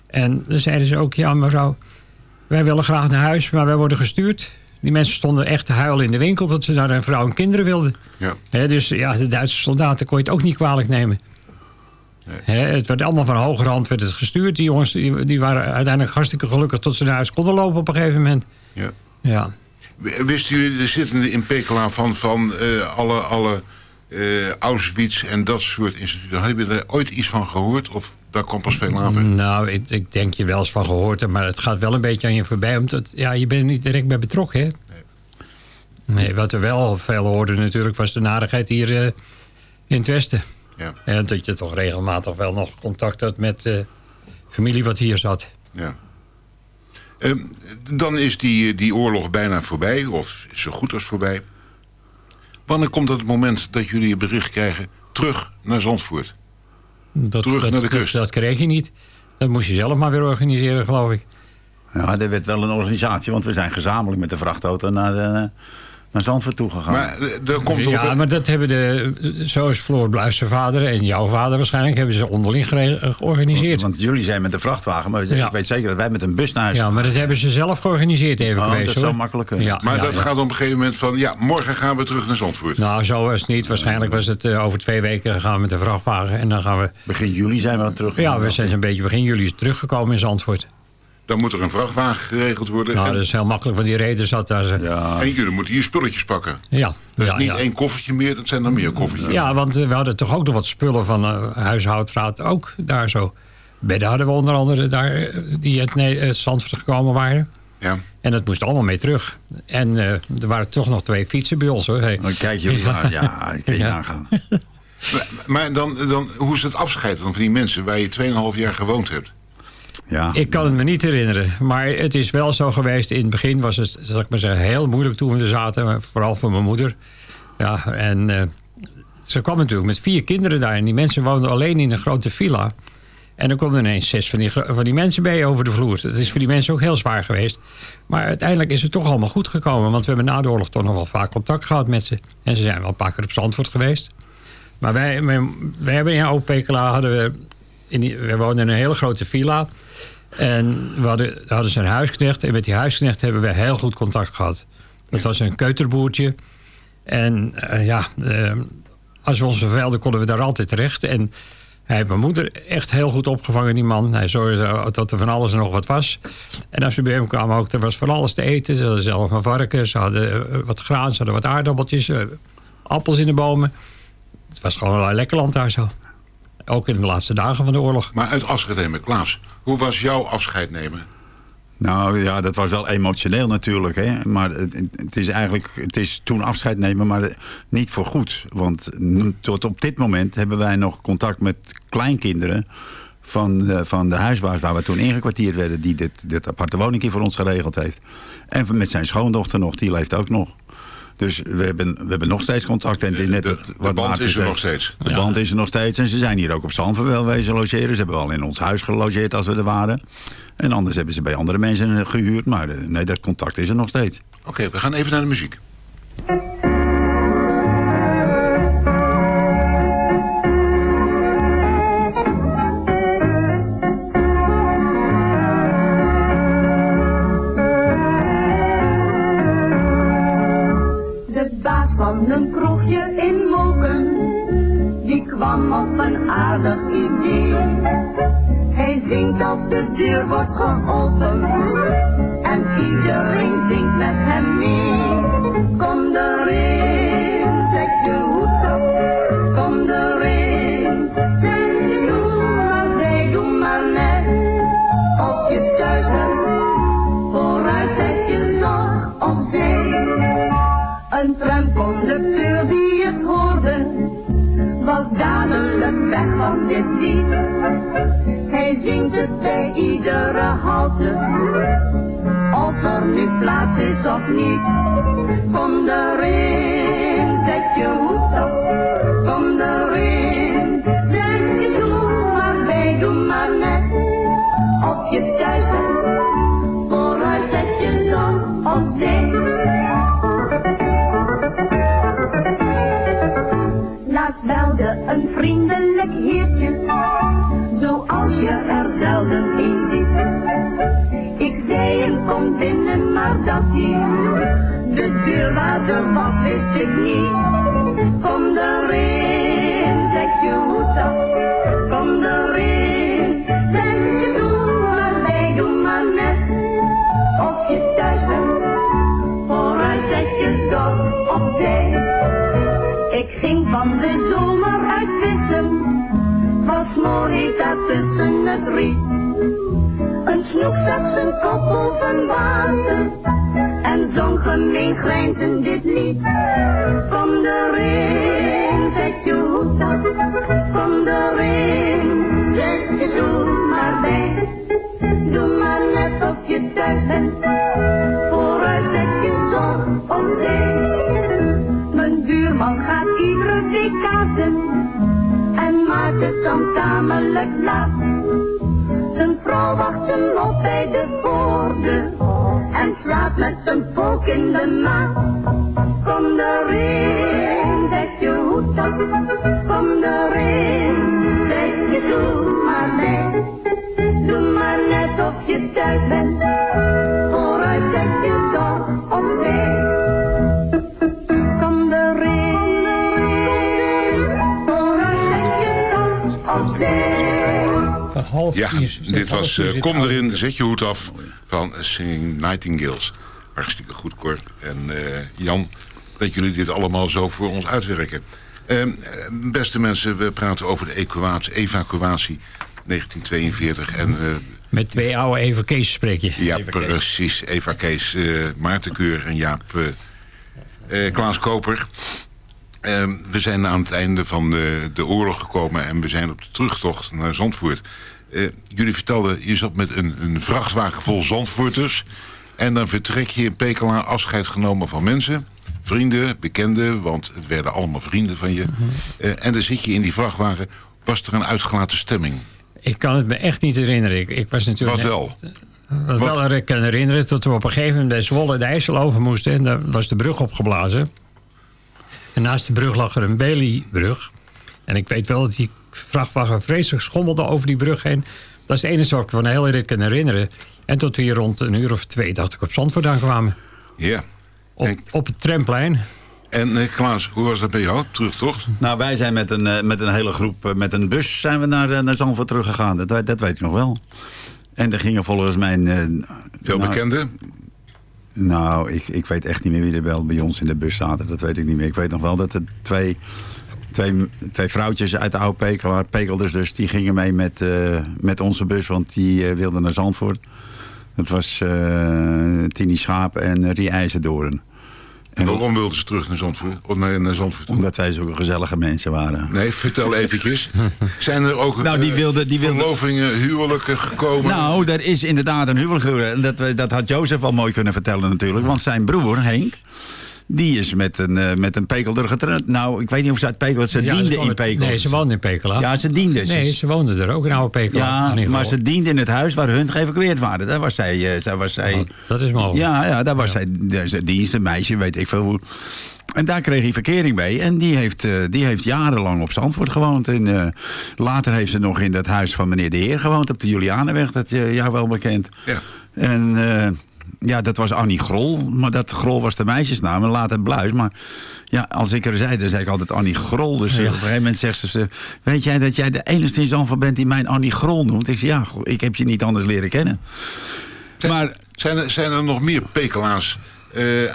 En dan zeiden ze ook, ja mevrouw, wij willen graag naar huis, maar wij worden gestuurd. Die mensen stonden echt te huilen in de winkel tot ze naar een vrouw en kinderen wilden. Ja. Dus ja, de Duitse soldaten kon je het ook niet kwalijk nemen. Het werd allemaal van hogerhand werd het gestuurd. Die jongens die, die waren uiteindelijk hartstikke gelukkig tot ze naar huis konden lopen op een gegeven moment. Ja. Ja. Wisten jullie de zittende in Pekela van, van eh, alle, alle eh, Auschwitz en dat soort instituten? Hebben jullie er ooit iets van gehoord of dat komt pas veel later? Nou, ik, ik denk je wel eens van gehoord, maar het gaat wel een beetje aan je voorbij. Omdat ja, je bent er niet direct bij betrokken, hè? Nee. wat we wel veel hoorden natuurlijk was de narigheid hier eh, in het Westen. Ja. En dat je toch regelmatig wel nog contact had met eh familie wat hier zat. Ja. Ehm, dan is die, die oorlog bijna voorbij, of zo goed als voorbij. Wanneer komt het moment dat jullie een bericht krijgen terug naar Zandvoort? Dat, Terug dat, naar de dat- kust. Dat, kreeg je niet. Dat moest je zelf maar weer organiseren, geloof ik. Ja, er werd wel een organisatie, want we zijn gezamenlijk met de vrachtauto naar, eh, naar Zandvoort toegegaan. Maar eh, dan komt er ja, op- maar dat hebben de, zoals Floor Bluis zijn vader en jouw vader waarschijnlijk, hebben ze onderling georganiseerd. Want jullie zijn met de vrachtwagen, maar Ja. ik weet zeker dat wij met een bus naar huis Ja, maar dat hebben ze zelf georganiseerd even Oh, geweest. dat hoor. zou makkelijk kunnen. Ja, maar ja, dat ja. gaat op een gegeven moment van... ja, morgen gaan we terug naar Zandvoort. Nou, zo was het niet. Waarschijnlijk was het eh, over twee weken gaan we met de vrachtwagen en dan gaan we... Begin juli zijn we dan terug. Ja, we zijn een beetje begin juli teruggekomen in Zandvoort. Dan moet er een vrachtwagen geregeld worden. Nou, en, dat is heel makkelijk, want die reden zat daar. Ja, en jullie moeten hier spulletjes pakken. Ja, is ja, niet ja. één koffertje meer, dat zijn er meer koffertjes. Ja, want eh, we hadden toch ook nog wat spullen van eh huishoudraad ook daar zo. Bedden hadden we onder andere daar, eh, die uit Ne- uit Zandvoort gekomen waren. Ja. En dat moest allemaal mee terug. En eh, er waren toch nog twee fietsen bij ons hoor. Hey. Dan kijk jullie maar. Ja, ik kan je Ja. nagaan. Maar, maar dan, dan, hoe is het afscheid dan van die mensen waar je 2,5 jaar gewoond hebt? Ja. Ik kan het me niet herinneren. Maar het is wel zo geweest. In het begin was het, zal ik maar zeggen, heel moeilijk toen we er zaten. Vooral voor mijn moeder. Ja, en eh, ze kwam natuurlijk met vier kinderen daar. En die mensen woonden alleen in een grote villa. En dan komen ineens zes van die, van die mensen bij over de vloer. Dat is voor die mensen ook heel zwaar geweest. Maar uiteindelijk is het toch allemaal goed gekomen. Want we hebben na de oorlog toch nog wel vaak contact gehad met ze. En ze zijn wel een paar keer op Zandvoort geweest. Maar wij, wij, hebben in hadden we... We woonden in een hele grote villa. En we hadden, hadden een huisknecht. En met die huisknecht hebben we heel goed contact gehad. Dat was een keuterboertje. En eh, ja, eh, als we ons vervelden konden we daar altijd terecht. En hij heeft mijn moeder echt heel goed opgevangen, die man. Hij zorgde dat er van alles en nog wat was. En als we bij hem kwamen ook, er was van alles te eten. Ze hadden zelf een varken, ze hadden eh, wat graan, ze hadden wat aardappeltjes, appels in de bomen. Het was gewoon een lekker land daar zo. Ook in de laatste dagen van de oorlog. Maar uit afscheid nemen, Klaas, hoe was jouw afscheid nemen? Nou ja, dat was wel emotioneel natuurlijk. Hè? Maar het, het is eigenlijk, het is toen afscheid nemen, maar niet voor goed. Want tot op dit moment hebben wij nog contact met kleinkinderen van, de- van de huisbaas waar we toen ingekwartierd werden. Die dit, dit aparte woningje voor ons geregeld heeft. En met zijn schoondochter nog, die leeft ook nog. Dus we hebben, we hebben nog steeds contact. En het is net De- wat- de wat band is er nog steeds. De Ja. band is er nog steeds. En ze zijn hier ook op Zandvoort wel wezen logeren. Ze hebben wel in ons huis gelogeerd als we er waren. En anders hebben ze bij andere mensen gehuurd. Maar eh, nee, dat contact is er nog steeds. Oké, we gaan even naar de muziek. Op een aardig idee. Hij zingt als de deur wordt geopend en iedereen zingt met hem mee. Kom erin, zet je hoed op, kom erin, zet je stoel maar bij, doe maar net of je thuis bent. Vooruit zet je zorg opzij. Een tramconducteur die was dadelijk weg van dit lied. Hij zingt het bij iedere halte, of er nu plaats is of niet. Kom erin, zet je hoed op, kom erin, zet je stoel maar bij, doe maar net, of je thuis bent. Vooruit zet je zorg opzij. Laatst belde een vriendelijk heertje, zoals je er zelden een ziet. Ik zei hem kom binnen, maar dat hij de deur waar was, wist ik niet. Kom erin, zet je hoed af, kom erin. Zet je stoel maar bij, doe maar net of je thuis bent. Vooruit zet je zorg opzij. Ik ging van de zomer uit vissen, was mooi daar tussen het riet. Een snoek stak zijn kop boven water en zong gemeen grijnzend dit lied. Kom erin, zet je hoed af, kom erin, zet je stoel maar bij. Doe maar net of je thuis bent, vooruit zet je zorg opzij. Mijn buurman gaat en maakt het dan tamelijk laat. Zijn vrouw wacht hem op bij de voordeur en slaapt met een pook in de maat. Kom erin, zet je hoed af, kom erin, zet je stoel maar bij. Doe maar net of je thuis bent, vooruit zet je zorg opzij. Kom Ja, dit was eh, Kom erin, zet je hoed af van Singing Nightingales. Hartstikke goed, Cor. En eh, Jan, dat jullie dit allemaal zo voor ons uitwerken. Ehm, eh, beste mensen, we praten over de evacuatie, evacuatie 1942. En, eh, Met twee oude Eva Kees spreek je. ja, precies. Eva Kees, eh Maarten Keur en Jaap eh, eh, Klaas Koper. Ehm, we zijn aan het einde van de, de oorlog gekomen en we zijn op de terugtocht naar Zandvoort. Eh, jullie vertelden, je zat met een, een vrachtwagen vol Zandvoorters. En dan vertrek je in Pekela afscheid genomen van mensen. Vrienden, bekenden, want het werden allemaal vrienden van je. Eh, en dan zit je in die vrachtwagen. Was er een uitgelaten stemming? Ik kan het me echt niet herinneren. Ik, ik was natuurlijk Wat wel? Wat wel ik kan herinneren, dat we op een gegeven moment bij Zwolle de IJssel over moesten. En daar was de brug opgeblazen. En naast de brug lag er een Bailey-brug. En ik weet wel dat die vrachtwagen vreselijk schommelde over die brug heen. Dat is het enige wat ik van de hele rit kan herinneren. En tot we hier rond een uur of twee, dacht ik, op Zandvoort aankwamen. Ja. Op, op het tramplein. En eh, Klaas, hoe was dat bij jou? Terugtocht? Nou, wij zijn met een, eh, met een hele groep, eh, met een bus zijn we naar, eh, naar Zandvoort teruggegaan. Dat, weet- dat weet ik nog wel. En er gingen volgens mij... eh, Veel nou, bekenden? Nou, ik, ik weet echt niet meer wie er wel bij ons in de bus zaten. Dat weet ik niet meer. Ik weet nog wel dat er twee, twee, twee vrouwtjes uit de oude Pekelaar, Pekelders dus, die gingen mee met, eh, met onze bus, want die eh, wilden naar Zandvoort. Dat was eh Tini Schaap en Rie IJzerdoorn. En waarom wilden ze terug naar Zandvoort? Of naar, naar Zandvoort? Omdat wij zulke gezellige mensen waren. Nee, vertel eventjes. Zijn er ook Nou, die eh, wilde- die wilde- verlovingen, huwelijken gekomen? Nou, er is inderdaad een huwelijk dat, dat had Jozef wel mooi kunnen vertellen natuurlijk. Want zijn broer, Henk, die is met een, eh, met een pekelder getrouwd. Nou, ik weet niet of ze uit Pekel... Ze Ja, diende ze in Pekel. Nee, ze woonde in Pekela. Ja, ze diende. Nee, ze woonde er ook in oude Pekela. Ja, maar geval. ze diende in het huis waar hun geëvacueerd waren. Daar was zij... eh, daar was zij Oh, dat is mogelijk. Ja, ja daar was zij daar- zij dienst, een meisje, weet ik veel hoe. En daar kreeg hij verkering mee. En die heeft, eh, die heeft jarenlang op Zandvoort gewoond. En eh, later heeft ze nog in dat huis van meneer De Heer gewoond. Op de Julianenweg, dat je jou wel bekend. Ja. En eh, ja, dat was Annie Grol. Maar dat Grol was de meisjesnaam. En later Bluis. Maar ja, als ik er zei, dan zei ik altijd Annie Grol. Dus eh, op een gegeven moment zegt ze... Weet jij dat jij de enige in Zandvoort bent die mij Annie Grol noemt? Ik zeg, ja, ik heb je niet anders leren kennen. Zijn, Maar- zijn, er, zijn er nog meer Pekelaars eh, eh,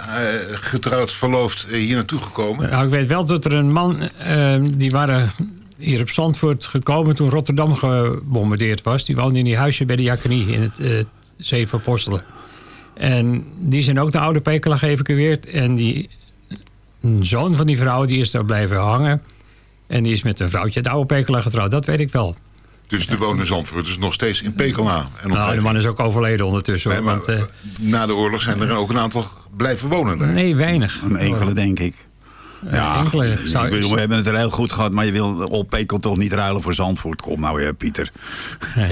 getrouwd, verloofd hier naartoe gekomen? Nou, ik weet wel dat er een man, die waren hier op Zandvoort gekomen toen Rotterdam gebombardeerd was. Die woonde in die huisje bij de Jacquerie in het eh Zeven Apostelen. En die zijn ook de oude Pekela geëvacueerd. En die een zoon van die vrouw die is daar blijven hangen. En die is met een vrouwtje uit de oude Pekela getrouwd. Dat weet ik wel. Dus de wonen Zandvoort is nog steeds in Pekela. En Nou, de man is ook overleden ondertussen. hoor, Nee, maar, want, eh, Na de oorlog zijn er ook een aantal blijven wonen daar. nee, weinig. Een enkele, denk ik. Ja, enkele ik zou- bedoel, we hebben het er heel goed gehad, maar je wil op Pekel toch niet ruilen voor Zandvoort. Kom nou weer, Pieter.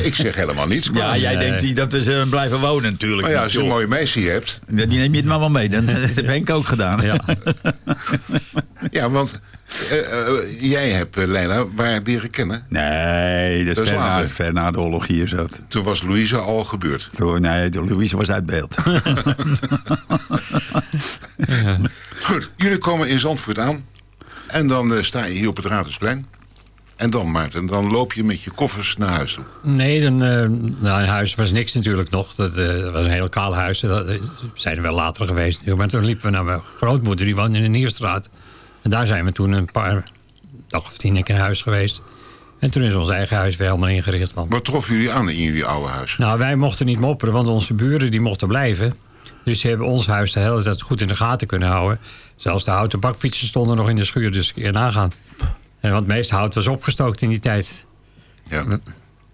Ik zeg helemaal niets. Ja, jij denkt die- dat we ze blijven wonen natuurlijk. Maar ja, als je een mooie meisje hebt. Die neem je het maar wel mee. Dan, dat heb Henk ook gedaan. Ja. Ja, want Eh, eh, jij hebt Leila waar leren kennen? Nee, dat is, ver, na, ver, na, de oorlog hier zat. Toen was Louise al gebeurd? Toen, nee, Louise was uit beeld. Goed, jullie komen in Zandvoort aan. En dan uh, sta je hier op het Raadhuisplein. En dan, Maarten, dan loop je met je koffers naar huis toe? Nee, dan, uh, nou, in huis was niks natuurlijk nog. Dat uh, was een heel kaal huis. Dat zijn er wel later geweest. Maar toen liepen we naar mijn grootmoeder, die woonde in de Nieuwstraat. En daar zijn we toen een paar dag of tien in huis geweest. En toen is ons eigen huis weer helemaal ingericht. Want... Wat troffen jullie aan in jullie oude huis? Nou, wij mochten niet mopperen, want onze buren die mochten blijven. Dus die hebben ons huis de hele tijd goed in de gaten kunnen houden. Zelfs de houten bakfietsen stonden nog in de schuur, dus je nagaan. En want het meeste hout was opgestookt in die tijd. Ja.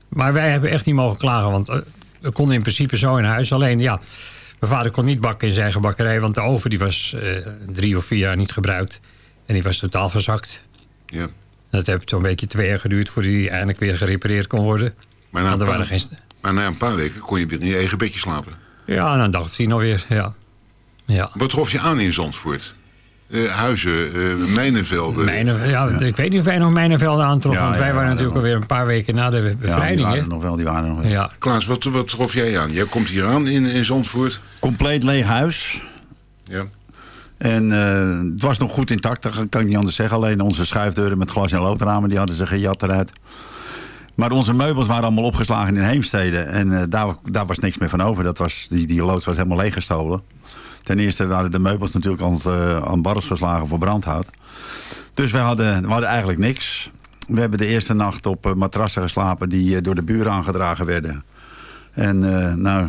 Maar wij hebben echt niet mogen klagen, want we konden in principe zo in huis. Alleen, ja, mijn vader kon niet bakken in zijn eigen bakkerij... want de oven die was uh, drie of vier jaar niet gebruikt. En die was totaal verzakt. Ja. Dat heeft zo'n beetje twee jaar geduurd... voordat die eindelijk weer gerepareerd kon worden. Maar na, een paar, geen... maar na een paar weken kon je weer in je eigen bedje slapen? Ja, na een dag of tien alweer, ja. ja. Wat trof je aan in Zandvoort? Uh, huizen, uh, mijnenvelden. Mijnen, ja, Ik weet niet of wij nog mijnenvelden aantroffen. Ja, want wij ja, waren natuurlijk alweer een paar weken na de bevrijding. Ja, die waren nog wel. Die waren nog wel. Ja. Klaas, wat, wat trof jij aan? Jij komt hier aan in, in Zandvoort. Compleet leeg huis. Ja. En uh, het was nog goed intact, dat kan ik niet anders zeggen. Alleen onze schuifdeuren met glas- en loodramen, die hadden ze gejat eruit. Maar onze meubels waren allemaal opgeslagen in Heemstede. En daar, daar was niks meer van over. Dat was, die, die loods was helemaal leeggestolen. Ten eerste waren de meubels natuurlijk aan, uh, aan barrels verslagen voor brandhout. Dus we hadden, we hadden eigenlijk niks. We hebben de eerste nacht op matrassen geslapen die door de buren aangedragen werden. En nou,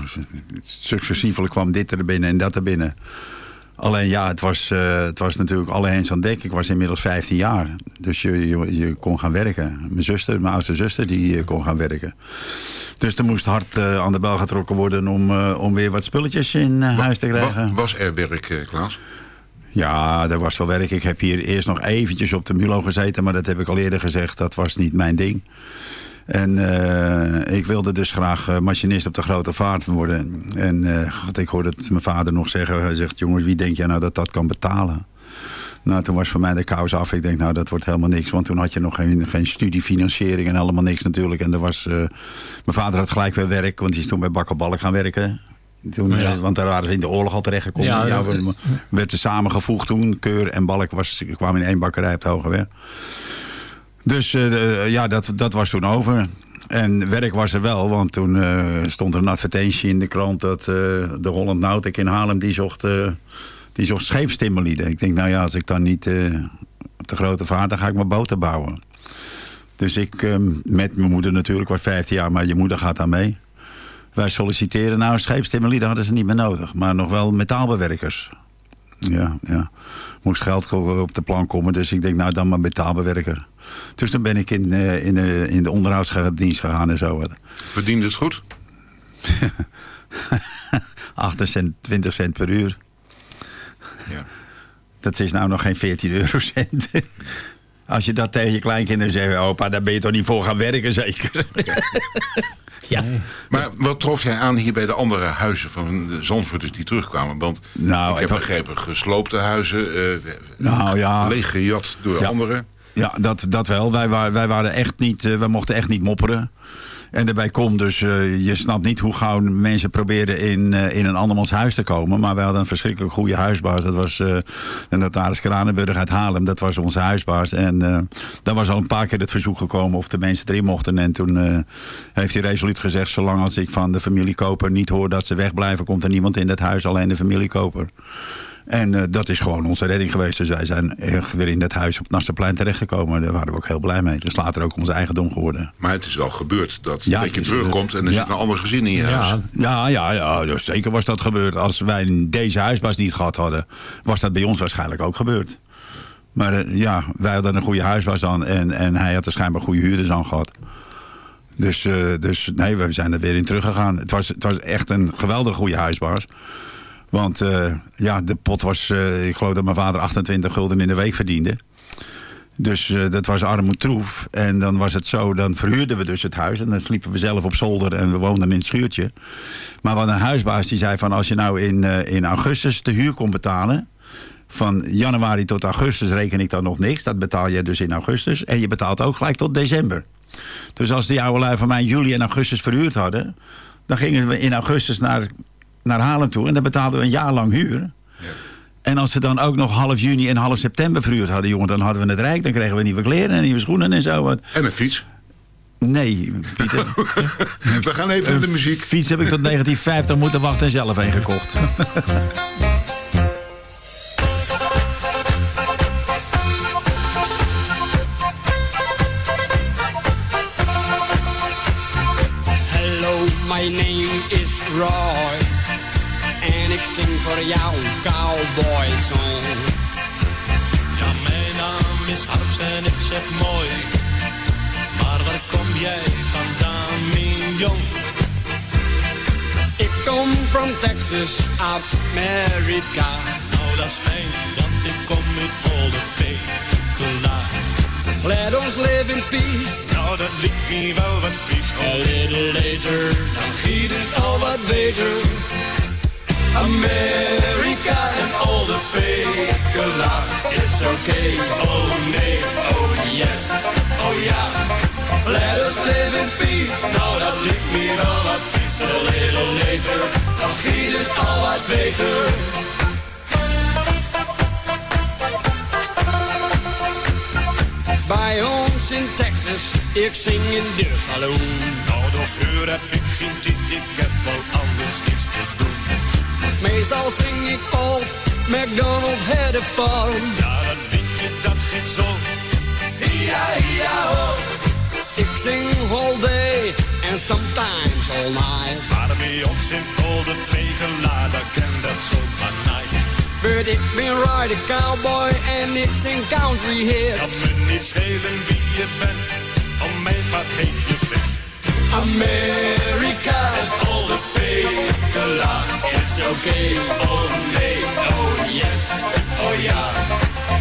successievelijk kwam dit er binnen en dat er binnen. Alleen ja, het was, uh, het was natuurlijk alle hens aan dek. Ik was inmiddels 15 jaar. Dus je, je, je kon gaan werken. Mijn zuster, mijn oudste zuster, die uh, kon gaan werken. Dus er moest hard uh, aan de bel getrokken worden om, om weer wat spulletjes in huis te krijgen. Was er werk, Klaas? Ja, er was wel werk. Ik heb hier eerst nog eventjes op de Mulo gezeten. Maar dat heb ik al eerder gezegd. Dat was niet mijn ding. En uh, ik wilde dus graag uh, machinist op de grote vaart worden. En uh, ik hoorde het mijn vader nog zeggen. Hij zegt, jongens, wie denk jij nou dat dat kan betalen? Nou, toen was voor mij de kous af. Ik denk, nou, dat wordt helemaal niks. Want toen had je nog geen, geen studiefinanciering en allemaal niks natuurlijk. En er was, mijn vader had gelijk weer werk. Want die is toen bij Bakkerbalk gaan werken. Toen, ja. Want daar waren ze in de oorlog al terechtgekomen. Ja, ja, we, werd er samengevoegd toen. Keur en Balk was, kwamen in één bakkerij op het Hogeweg. Dus uh, ja, dat, dat was toen over. En werk was er wel, want toen uh, stond er een advertentie in de krant... dat uh, de Holland Nautic in Haarlem, die zocht, die zocht scheepstimmerlieden. Ik denk, nou ja, als ik dan niet op de grote vaart... dan ga ik mijn boten bouwen. Dus ik, met mijn moeder natuurlijk, was 15 jaar... maar je moeder gaat daar mee. Wij solliciteren nou scheepstimmerlieden hadden ze niet meer nodig. Maar nog wel metaalbewerkers. Ja, ja. Moest geld op de plan komen, dus ik denk, nou dan maar metaalbewerker. Dus dan ben ik in, uh, in, uh, in de onderhoudsdienst gegaan en zo. Verdiende het goed? 28 cent, 20 cent per uur. Ja. Dat is nou nog geen 14 eurocent. Als je dat tegen je kleinkinderen zegt... opa, daar ben je toch niet voor gaan werken, zeker? ja. Maar wat trof jij aan hier bij de andere huizen van de Zandvoorters die terugkwamen? Want nou, ik heb begrepen, gesloopte huizen, uh, nou, ja. leeggejat door ja. anderen. Ja, dat, dat wel. Wij, wij, waren echt niet, uh, wij mochten echt niet mopperen. En daarbij komt dus, uh, je snapt niet hoe gauw mensen proberen in, uh, in een andermans huis te komen. Maar wij hadden een verschrikkelijk goede huisbaas. Dat was uh, de notaris Kranenburg uit Haarlem. Dat was onze huisbaas. En daar was al een paar keer het verzoek gekomen of de mensen erin mochten. En toen heeft hij resoluut gezegd, zolang als ik van de familie Koper niet hoor dat ze wegblijven, komt er niemand in dat huis, alleen de familie Koper. En uh, dat is gewoon onze redding geweest. Dus wij zijn echt weer in dat huis op Nasserplein terechtgekomen. Daar waren we ook heel blij mee. Dus later ook onze eigendom geworden. Maar het is wel gebeurd dat, ja, dat je terugkomt en er ja. zit een ander gezin in je ja. huis. Ja, ja, ja dus zeker was dat gebeurd. Als wij deze huisbaas niet gehad hadden, was dat bij ons waarschijnlijk ook gebeurd. Maar uh, ja, wij hadden een goede huisbaas aan en, en hij had er schijnbaar goede huurders aan gehad. Dus, uh, dus nee, we zijn er weer in teruggegaan. Het was, het was echt een geweldig goede huisbaas. Want uh, ja, de pot was, uh, ik geloof dat mijn vader 28 gulden in de week verdiende. Dus uh, dat was armoedtroef. En dan was het zo, dan verhuurden we dus het huis. En dan sliepen we zelf op zolder en we woonden in het schuurtje. Maar hadden een huisbaas die zei van... als je nou in, in augustus de huur kon betalen... van januari tot augustus reken ik dan nog niks. Dat betaal je dus in augustus. En je betaalt ook gelijk tot december. Dus als die oude lui van mij juli en augustus verhuurd hadden... dan gingen we in augustus naar, naar Haarlem toe... en dan betaalden we een jaar lang huur. En als we dan ook nog half juni en half september verhuurd hadden... jongen, dan hadden we het rijk. Dan kregen we nieuwe kleren en nieuwe schoenen en zo. Wat. En een fiets. Nee, Pieter. We gaan even naar de muziek. Fiets heb ik tot 1950 moeten wachten en zelf heen gekocht. Hello, my name is Roy. Voor jou cowboy song. Ja, mijn naam is Harms en ik zeg mooi. Maar waar kom jij vandaan, mijn jong? Ik kom from Texas, Amerika. Nou, dat is fijn, want ik kom uit Olde Pekela. Let ons live in peace. Nou, dat liet me wel wat vies. A little later, dan giet het al wat beter. Amerika en Olde Pekela. It's okay. Oh nee, oh yes, oh ja. Let us live in peace. Nou, dat liet me wel wat vies. A little later, dan giet het al wat beter. Bij ons in Texas, ik zing in de saloon. Nou, daarvoor heb ik geen tijd, ik heb wel. Meestal zing ik old McDonald had a farm. Ja, dan weet je dat geen zon. Ja, ja, ho. Ik zing all day and sometimes all night. Maar bij ons in Olde Pekela, dat ken dat zomaar night. But ik ben ride a cowboy en ik zing country hits. Kan me niet schelen wie je bent, om mij wat geef je bent. Amerika en Olde It's okay. Oh nee, oh yes, oh ja.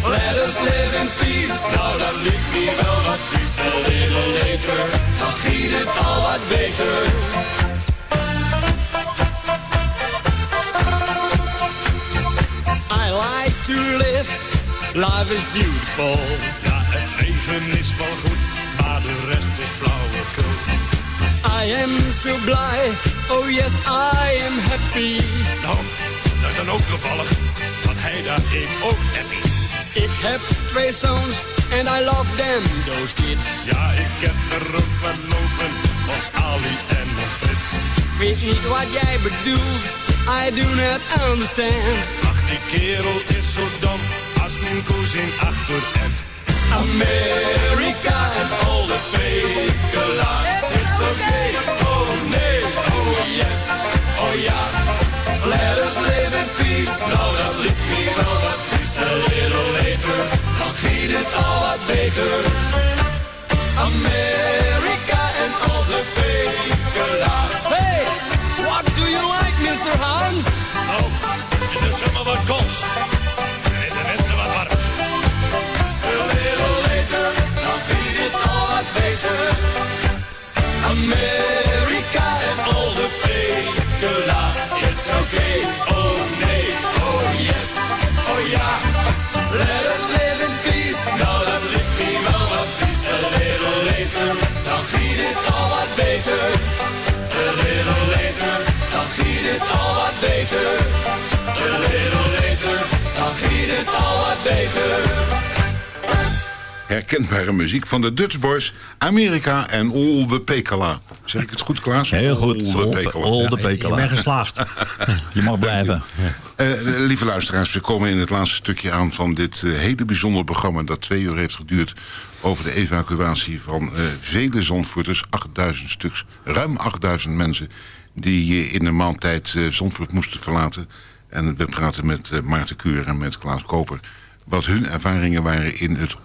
Let us live in peace. Nou, dat liet me wel wat vies. A little later, dan giet het al wat beter. I like to live, life is beautiful. Ja, het leven is wel goed, maar de rest is flauwekul. I am so blij, oh yes, I am happy. Nou, dat is dan ook toevallig, want hij daar ik ook happy. Ik heb twee zoons en I love them, those kids. Ja, ik heb er ook wat lopen, als Ali en ons Frits. Weet niet wat jij bedoelt, I do not understand. Ach, die kerel is zo dom, als mijn cousin achter het. Amerika en Olde Pekela. Oh nee, oh yes, oh ja. Let us live in peace. Nou, dat liet me wel vies. A little later, dan giet het al wat beter. Amerika Herkenbare muziek van de Dutch Boys, Amerika en All the Pekela. Zeg ik het goed, Klaas? Heel goed. All the All the- Pekela. all the Pekela. Ik ben geslaagd. Je mag blijven. Eh, lieve luisteraars, we komen in het laatste stukje aan van dit eh, hele bijzondere programma... dat twee uur heeft geduurd over de evacuatie van eh, vele Zandvoorters. 8000 stuks, ruim 8000 mensen die in een maand tijd eh, Zandvoort moesten verlaten. En we praten met eh, Maarten Keur en met Klaas Koper... wat hun ervaringen waren in het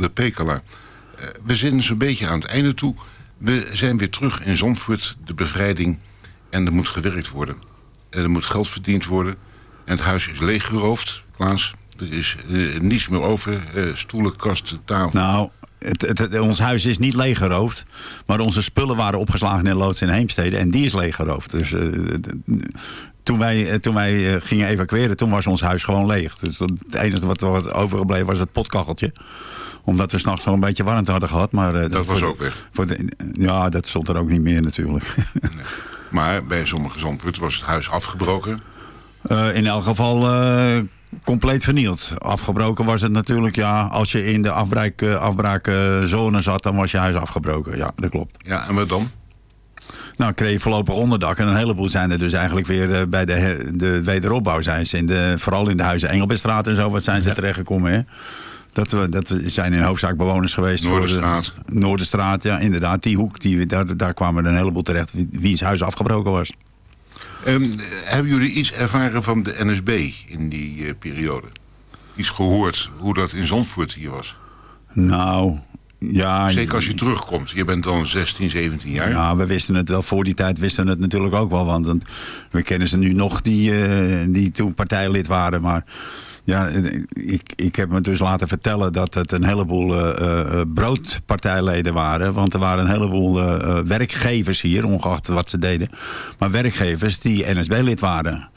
the Pekela. Eh, we zijn zo'n beetje aan het einde toe. We zijn weer terug in Zandvoort, de bevrijding... en er moet gewerkt worden. En er moet geld verdiend worden... En het huis is leeggeroofd, Klaas. Er is eh, niets meer over. eh, stoelen, kasten, tafel. Nou, het, het, ons huis is niet leeggeroofd. Maar onze spullen waren opgeslagen in loods in Heemstede. En die is leeggeroofd. Dus toen wij, eh, toen wij eh, gingen evacueren, toen was ons huis gewoon leeg. Dus het enige wat er overgebleven was het potkacheltje. Omdat we s'nachts nog een beetje warmte hadden gehad. Maar, eh, Dat was ook weg. Voor de, ja, dat stond er ook niet meer natuurlijk. Maar bij sommige Zandvoort was het huis afgebroken. In elk geval compleet vernield. Afgebroken was het natuurlijk, ja, als je in de afbraak, afbraakzone zat, dan was je huis afgebroken. Ja, dat klopt. Ja, en wat dan? Nou, kreeg je voorlopig onderdak. En een heleboel zijn er dus eigenlijk weer eh, bij de, de wederopbouw zijn ze. In de, vooral in de huizen Engelbestraat en zo, wat zijn ze terechtgekomen, hè? Dat, we, dat we zijn in hoofdzaak bewoners geweest. voor de- Noorderstraat. Noorderstraat, ja, inderdaad. Die hoek, die, daar, daar kwamen een heleboel terecht wie, wie's huis afgebroken was. Ehm, hebben jullie iets ervaren van de NSB in die eh, periode? Iets gehoord hoe dat in Zandvoort hier was? Nou, ja... Zeker als je terugkomt. Je bent dan 16, 17 jaar. Ja, we wisten het wel. Voor die tijd wisten we het natuurlijk ook wel. Want we kennen ze nu nog die, eh, die toen partijlid waren. Maar ja, ik, ik heb me dus laten vertellen dat het een heleboel eh, eh, broodpartijleden waren. Want er waren een heleboel eh, eh, werkgevers hier, ongeacht wat ze deden. Maar werkgevers die NSB-lid waren.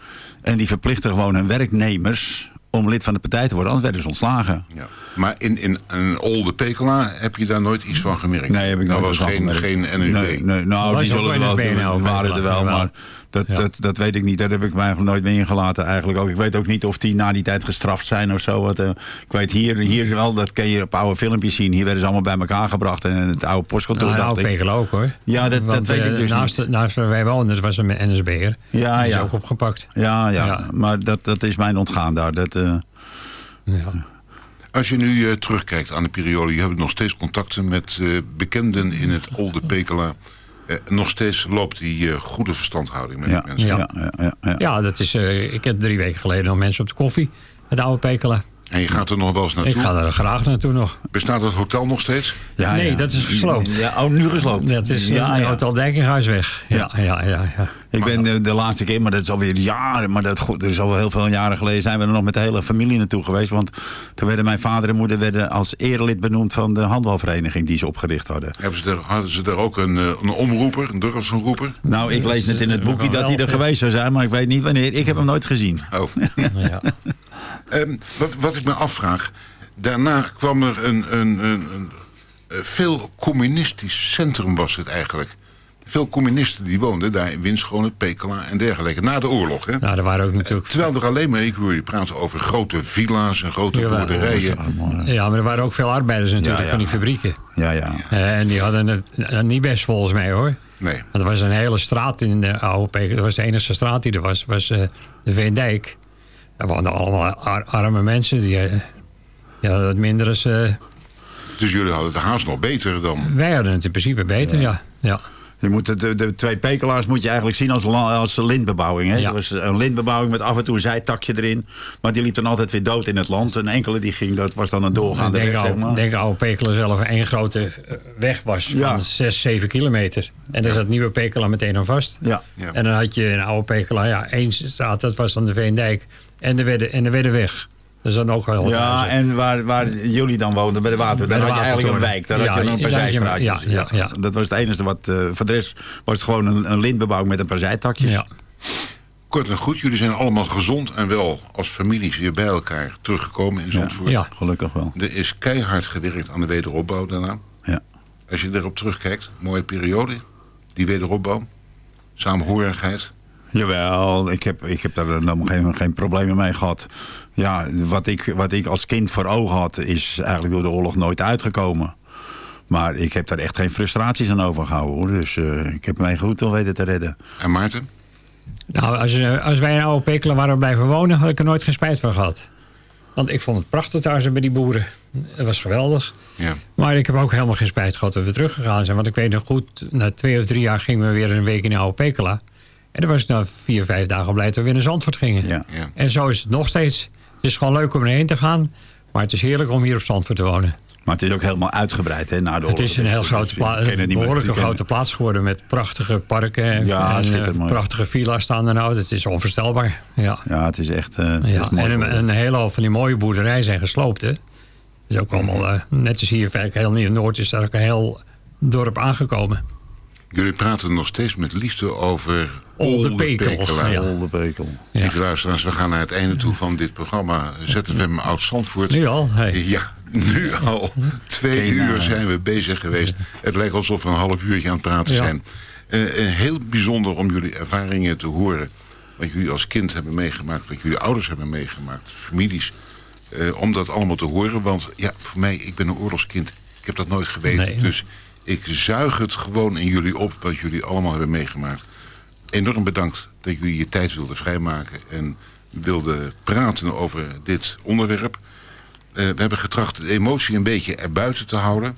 En die verplichten gewoon hun werknemers om lid van de partij te worden. Anders werden ze ontslagen. Ja. Maar in, in een Olde Pekela heb je daar nooit iets van gemerkt? Nee, heb ik Dat nooit was van geen, geen NSB? Nee, nee, nou, die zullen er wel, waren er wel, maar dat, Ja. dat, dat weet ik niet. Daar heb ik mij eigenlijk nooit mee ingelaten eigenlijk ook. Ik weet ook niet of die na die tijd gestraft zijn of zo. Wat, eh, ik weet hier, hier wel, dat kun je op oude filmpjes zien. Hier werden ze allemaal bij elkaar gebracht en het oude postkantoor. Nou, dacht ik. Ook hoor. Ja, dat, dat weet ik eh, dus naast, niet. Naast waar wij woonden was er een NSB'er. Ja, Die is ja. ook opgepakt. Ja, ja, Ja. maar dat, dat is mijn ontgaan daar. Dat, eh, Als je nu eh, terugkijkt aan de periode, je hebt nog steeds contacten met eh, bekenden in het Olde Pekela. Eh, nog steeds loopt die eh, goede verstandhouding met ja, die mensen. ja, ja, ja, ja. Ja, dat is, eh, ik heb drie weken geleden nog mensen op de koffie. Het oude Pekela. En je gaat er nog wel eens naartoe? Ik ga er graag naartoe nog. Bestaat het hotel nog steeds? nee, dat is gesloopt. Ja, oh, nu gesloopt. Dat is Ja, ja, ja. Hotel Dijkinghuis weg. Ja, ja, ja. ja, Ik ben de, de laatste keer, maar dat is alweer jaren, maar dat, goed, dat is al heel veel jaren geleden, zijn we er nog met de hele familie naartoe geweest. Want toen werden mijn vader en moeder werden als erelid benoemd van de handbalvereniging die ze opgericht hadden. Hebben ze er, hadden ze er ook een, eh, een omroeper, een dorpsomroeper? Nou, ik lees net in het boekje dat hij er geweest zou zijn, maar ik weet niet wanneer. Ik heb hem nooit gezien. Oh. Ehm, wat, wat ik me afvraag, daarna kwam er een, een, een, een eh, veel communistisch centrum was het eigenlijk. Veel communisten die woonden daar in Winschone, Pekela en dergelijke. Na de oorlog, hè? Nou, er waren ook natuurlijk... Terwijl er alleen maar, ik hoor je praten over grote villa's en grote Ja, boerderijen. Ja, maar er waren ook veel arbeiders natuurlijk Ja, ja. van die fabrieken. Ja, ja. Eh, en die hadden het eh, niet best volgens mij hoor. Nee. Want er was een hele straat in de oude Pekela. Dat was de enige straat die er was. was de Veendijk. Daar woonden allemaal ar- arme mensen. Die, eh, ja, wat minder is... eh, Dus jullie hadden de haast nog beter dan... wij hadden het in principe beter, ja. ja. Je moet de, de, de twee pekelaars moet je eigenlijk zien als, als lintbebouwing. Hè? Ja. Het was een lintbebouwing met af en toe een zijtakje erin. Maar die liep dan altijd weer dood in het land. Een enkele die ging, dat was dan een doorgaande Ik denk, weg, zeg oude, maar. denk oude Pekela zelf één grote eh, weg was van Ja. 6, 7 kilometer. En daar zat nieuwe Pekela meteen aan vast. Ja. En dan had je in oude Pekela, ja, één straat, dat was dan de Veendijk. En de Wedde, en de Weddeweg. Dat is dan ook wel wat Ja, en waar, waar jullie dan woonden, bij de water, Bij daar de had je eigenlijk een wijk. Daar Ja, had je nog een paar ja, ja, ja. Dat was het enige wat... eh voor de rest was het gewoon een, een lintbebouwing met een paar zijtakjes. Ja. Kort en goed, jullie zijn allemaal gezond en wel als families weer bij elkaar teruggekomen in Zandvoort. Ja. Gelukkig wel. Er is keihard gewerkt aan de wederopbouw daarna. Ja. Als je erop terugkijkt, mooie periode, die wederopbouw, samenhorigheid. Jawel, ik heb, ik heb daar helemaal geen, geen problemen mee gehad. Ja, wat ik, wat ik als kind voor ogen had, is eigenlijk door de oorlog nooit uitgekomen. Maar ik heb daar echt geen frustraties aan overgehouden hoor. Dus eh, ik heb mij goed wel weten te redden. En Maarten? Nou, als, eh, als wij in oude Pekela waren blijven wonen, had ik er nooit geen spijt van gehad. Want ik vond het prachtig daar zo bij die boeren. Het was geweldig. Ja. Maar ik heb ook helemaal geen spijt gehad dat we teruggegaan zijn. Want ik weet nog goed, na twee of drie jaar gingen we weer een week in oude Pekela. En dan was ik na vier, vijf dagen blij dat we weer naar Zandvoort gingen. Ja. Ja. En zo is het nog steeds. Het is gewoon leuk om erheen te gaan. Maar het is heerlijk om hier op Zandvoort te wonen. Maar het is ook helemaal uitgebreid hè, na de oorlog. Het is een heel grote je pla- kent het niet meer. behoorlijke grote plaats geworden. Met prachtige parken en, Ja, en, schitterend eh, mooi. prachtige villa's staan er nou. Het is onvoorstelbaar. Ja. Ja, het is echt eh, het Ja, is mooi en een, een hele hoop van die mooie boerderijen zijn gesloopt. Hè? Het is ook allemaal, eh, net als hier, eigenlijk heel Nieuw-Noord is daar ook een heel dorp aangekomen. Jullie praten nog steeds met liefde over Olde Pekel. Pekela. Ja. Olde Pekel. Lieve luisteraars, we gaan naar het einde toe van dit programma ZFM Oud-Zandvoort. Nu al? Hey. Ja, nu al. Twee uur zijn we bezig geweest. Het lijkt alsof we een half uurtje aan het praten Ja. zijn. Eh, eh, heel bijzonder om jullie ervaringen te horen. Wat jullie als kind hebben meegemaakt. Wat jullie ouders hebben meegemaakt. Families. Eh, om dat allemaal te horen. Want ja, voor mij, ik ben een oorlogskind. Ik heb dat nooit geweten. Nee. Dus ik zuig het gewoon in jullie op. Wat jullie allemaal hebben meegemaakt. Enorm bedankt dat jullie je tijd wilden vrijmaken. En wilden praten over dit onderwerp. Eh, we hebben getracht de emotie een beetje erbuiten te houden.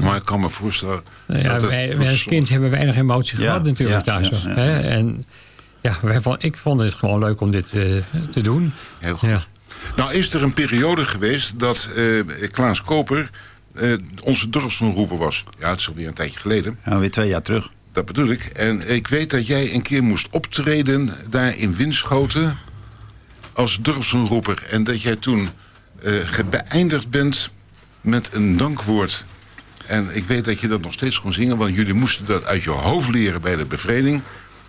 Maar ik kan me voorstellen... Nou ja, dat het wij, wij als kind hebben weinig emotie Ja, gehad natuurlijk ja, thuis. ja, ja, hè? En ja, wij vond, ik vond het gewoon leuk om dit eh, te doen. Heel goed. Nou is er een periode geweest dat eh, Klaas Koper eh, onze dorpsomroeper was. Ja, het is alweer een tijdje geleden. Ja, weer twee jaar terug. Dat bedoel ik. En ik weet dat jij een keer moest optreden daar in Winschoten als dorpsomroeper. En dat jij toen eh, ge- beëindigd bent met een dankwoord. En ik weet dat je dat nog steeds kon zingen, want jullie moesten dat uit je hoofd leren bij de bevreding.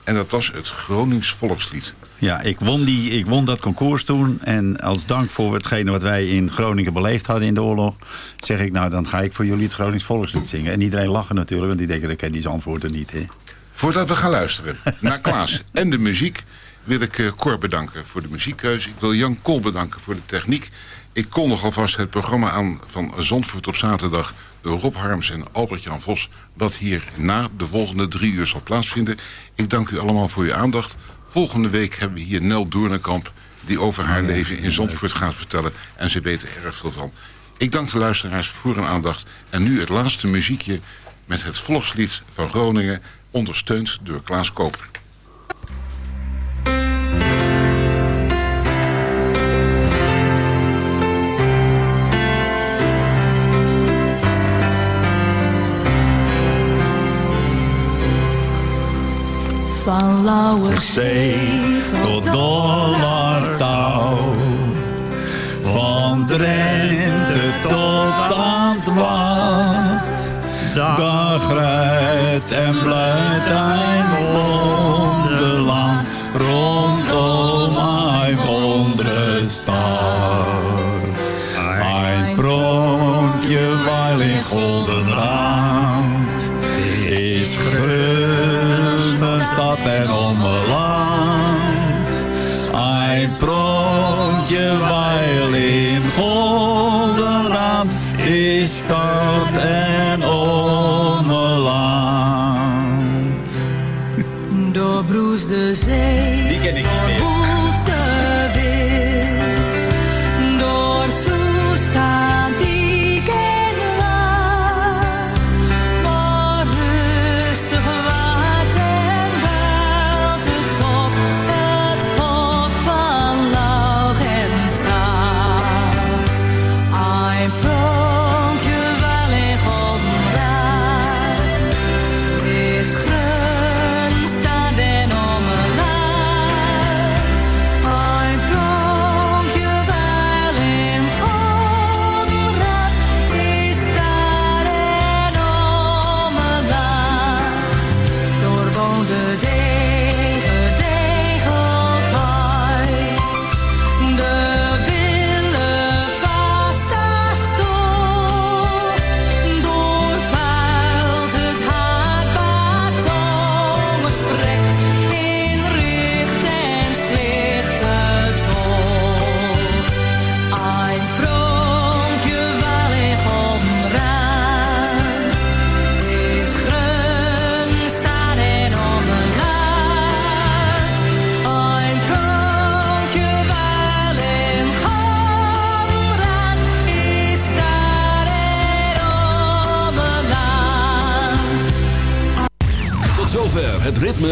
En dat was het Gronings volkslied. Ja, ik won, die, ik won dat concours toen. En als dank voor hetgene wat wij in Groningen beleefd hadden in de oorlog... zeg ik, nou, dan ga ik voor jullie het Gronings volkslied zingen. En iedereen lachen natuurlijk, want die denken, dat ken die antwoorden niet. Hè? Voordat we gaan luisteren naar Klaas en de muziek... wil ik eh, Cor bedanken voor de muziekkeuze. Ik wil Jan Kool bedanken voor de techniek. Ik kondig alvast het programma aan van Zandvoort op zaterdag... door Rob Harms en Albert-Jan Vos... wat hier na de volgende drie uur zal plaatsvinden. Ik dank u allemaal voor uw aandacht. Volgende week hebben we hier Nel Doornekamp... die over haar leven in Zandvoort gaat vertellen. En ze weten er erg veel van. Ik dank de luisteraars voor hun aandacht. En nu het laatste muziekje met het volkslied van Groningen... ondersteund door Klaas Koper. Van Lauwerzee tot Dollartouw. Van Drenthe tot aan het Waard. Dag ruit en bluit een wonderland. Rondom mijn wondere stad. Een pronkje weil in goldenrand. Is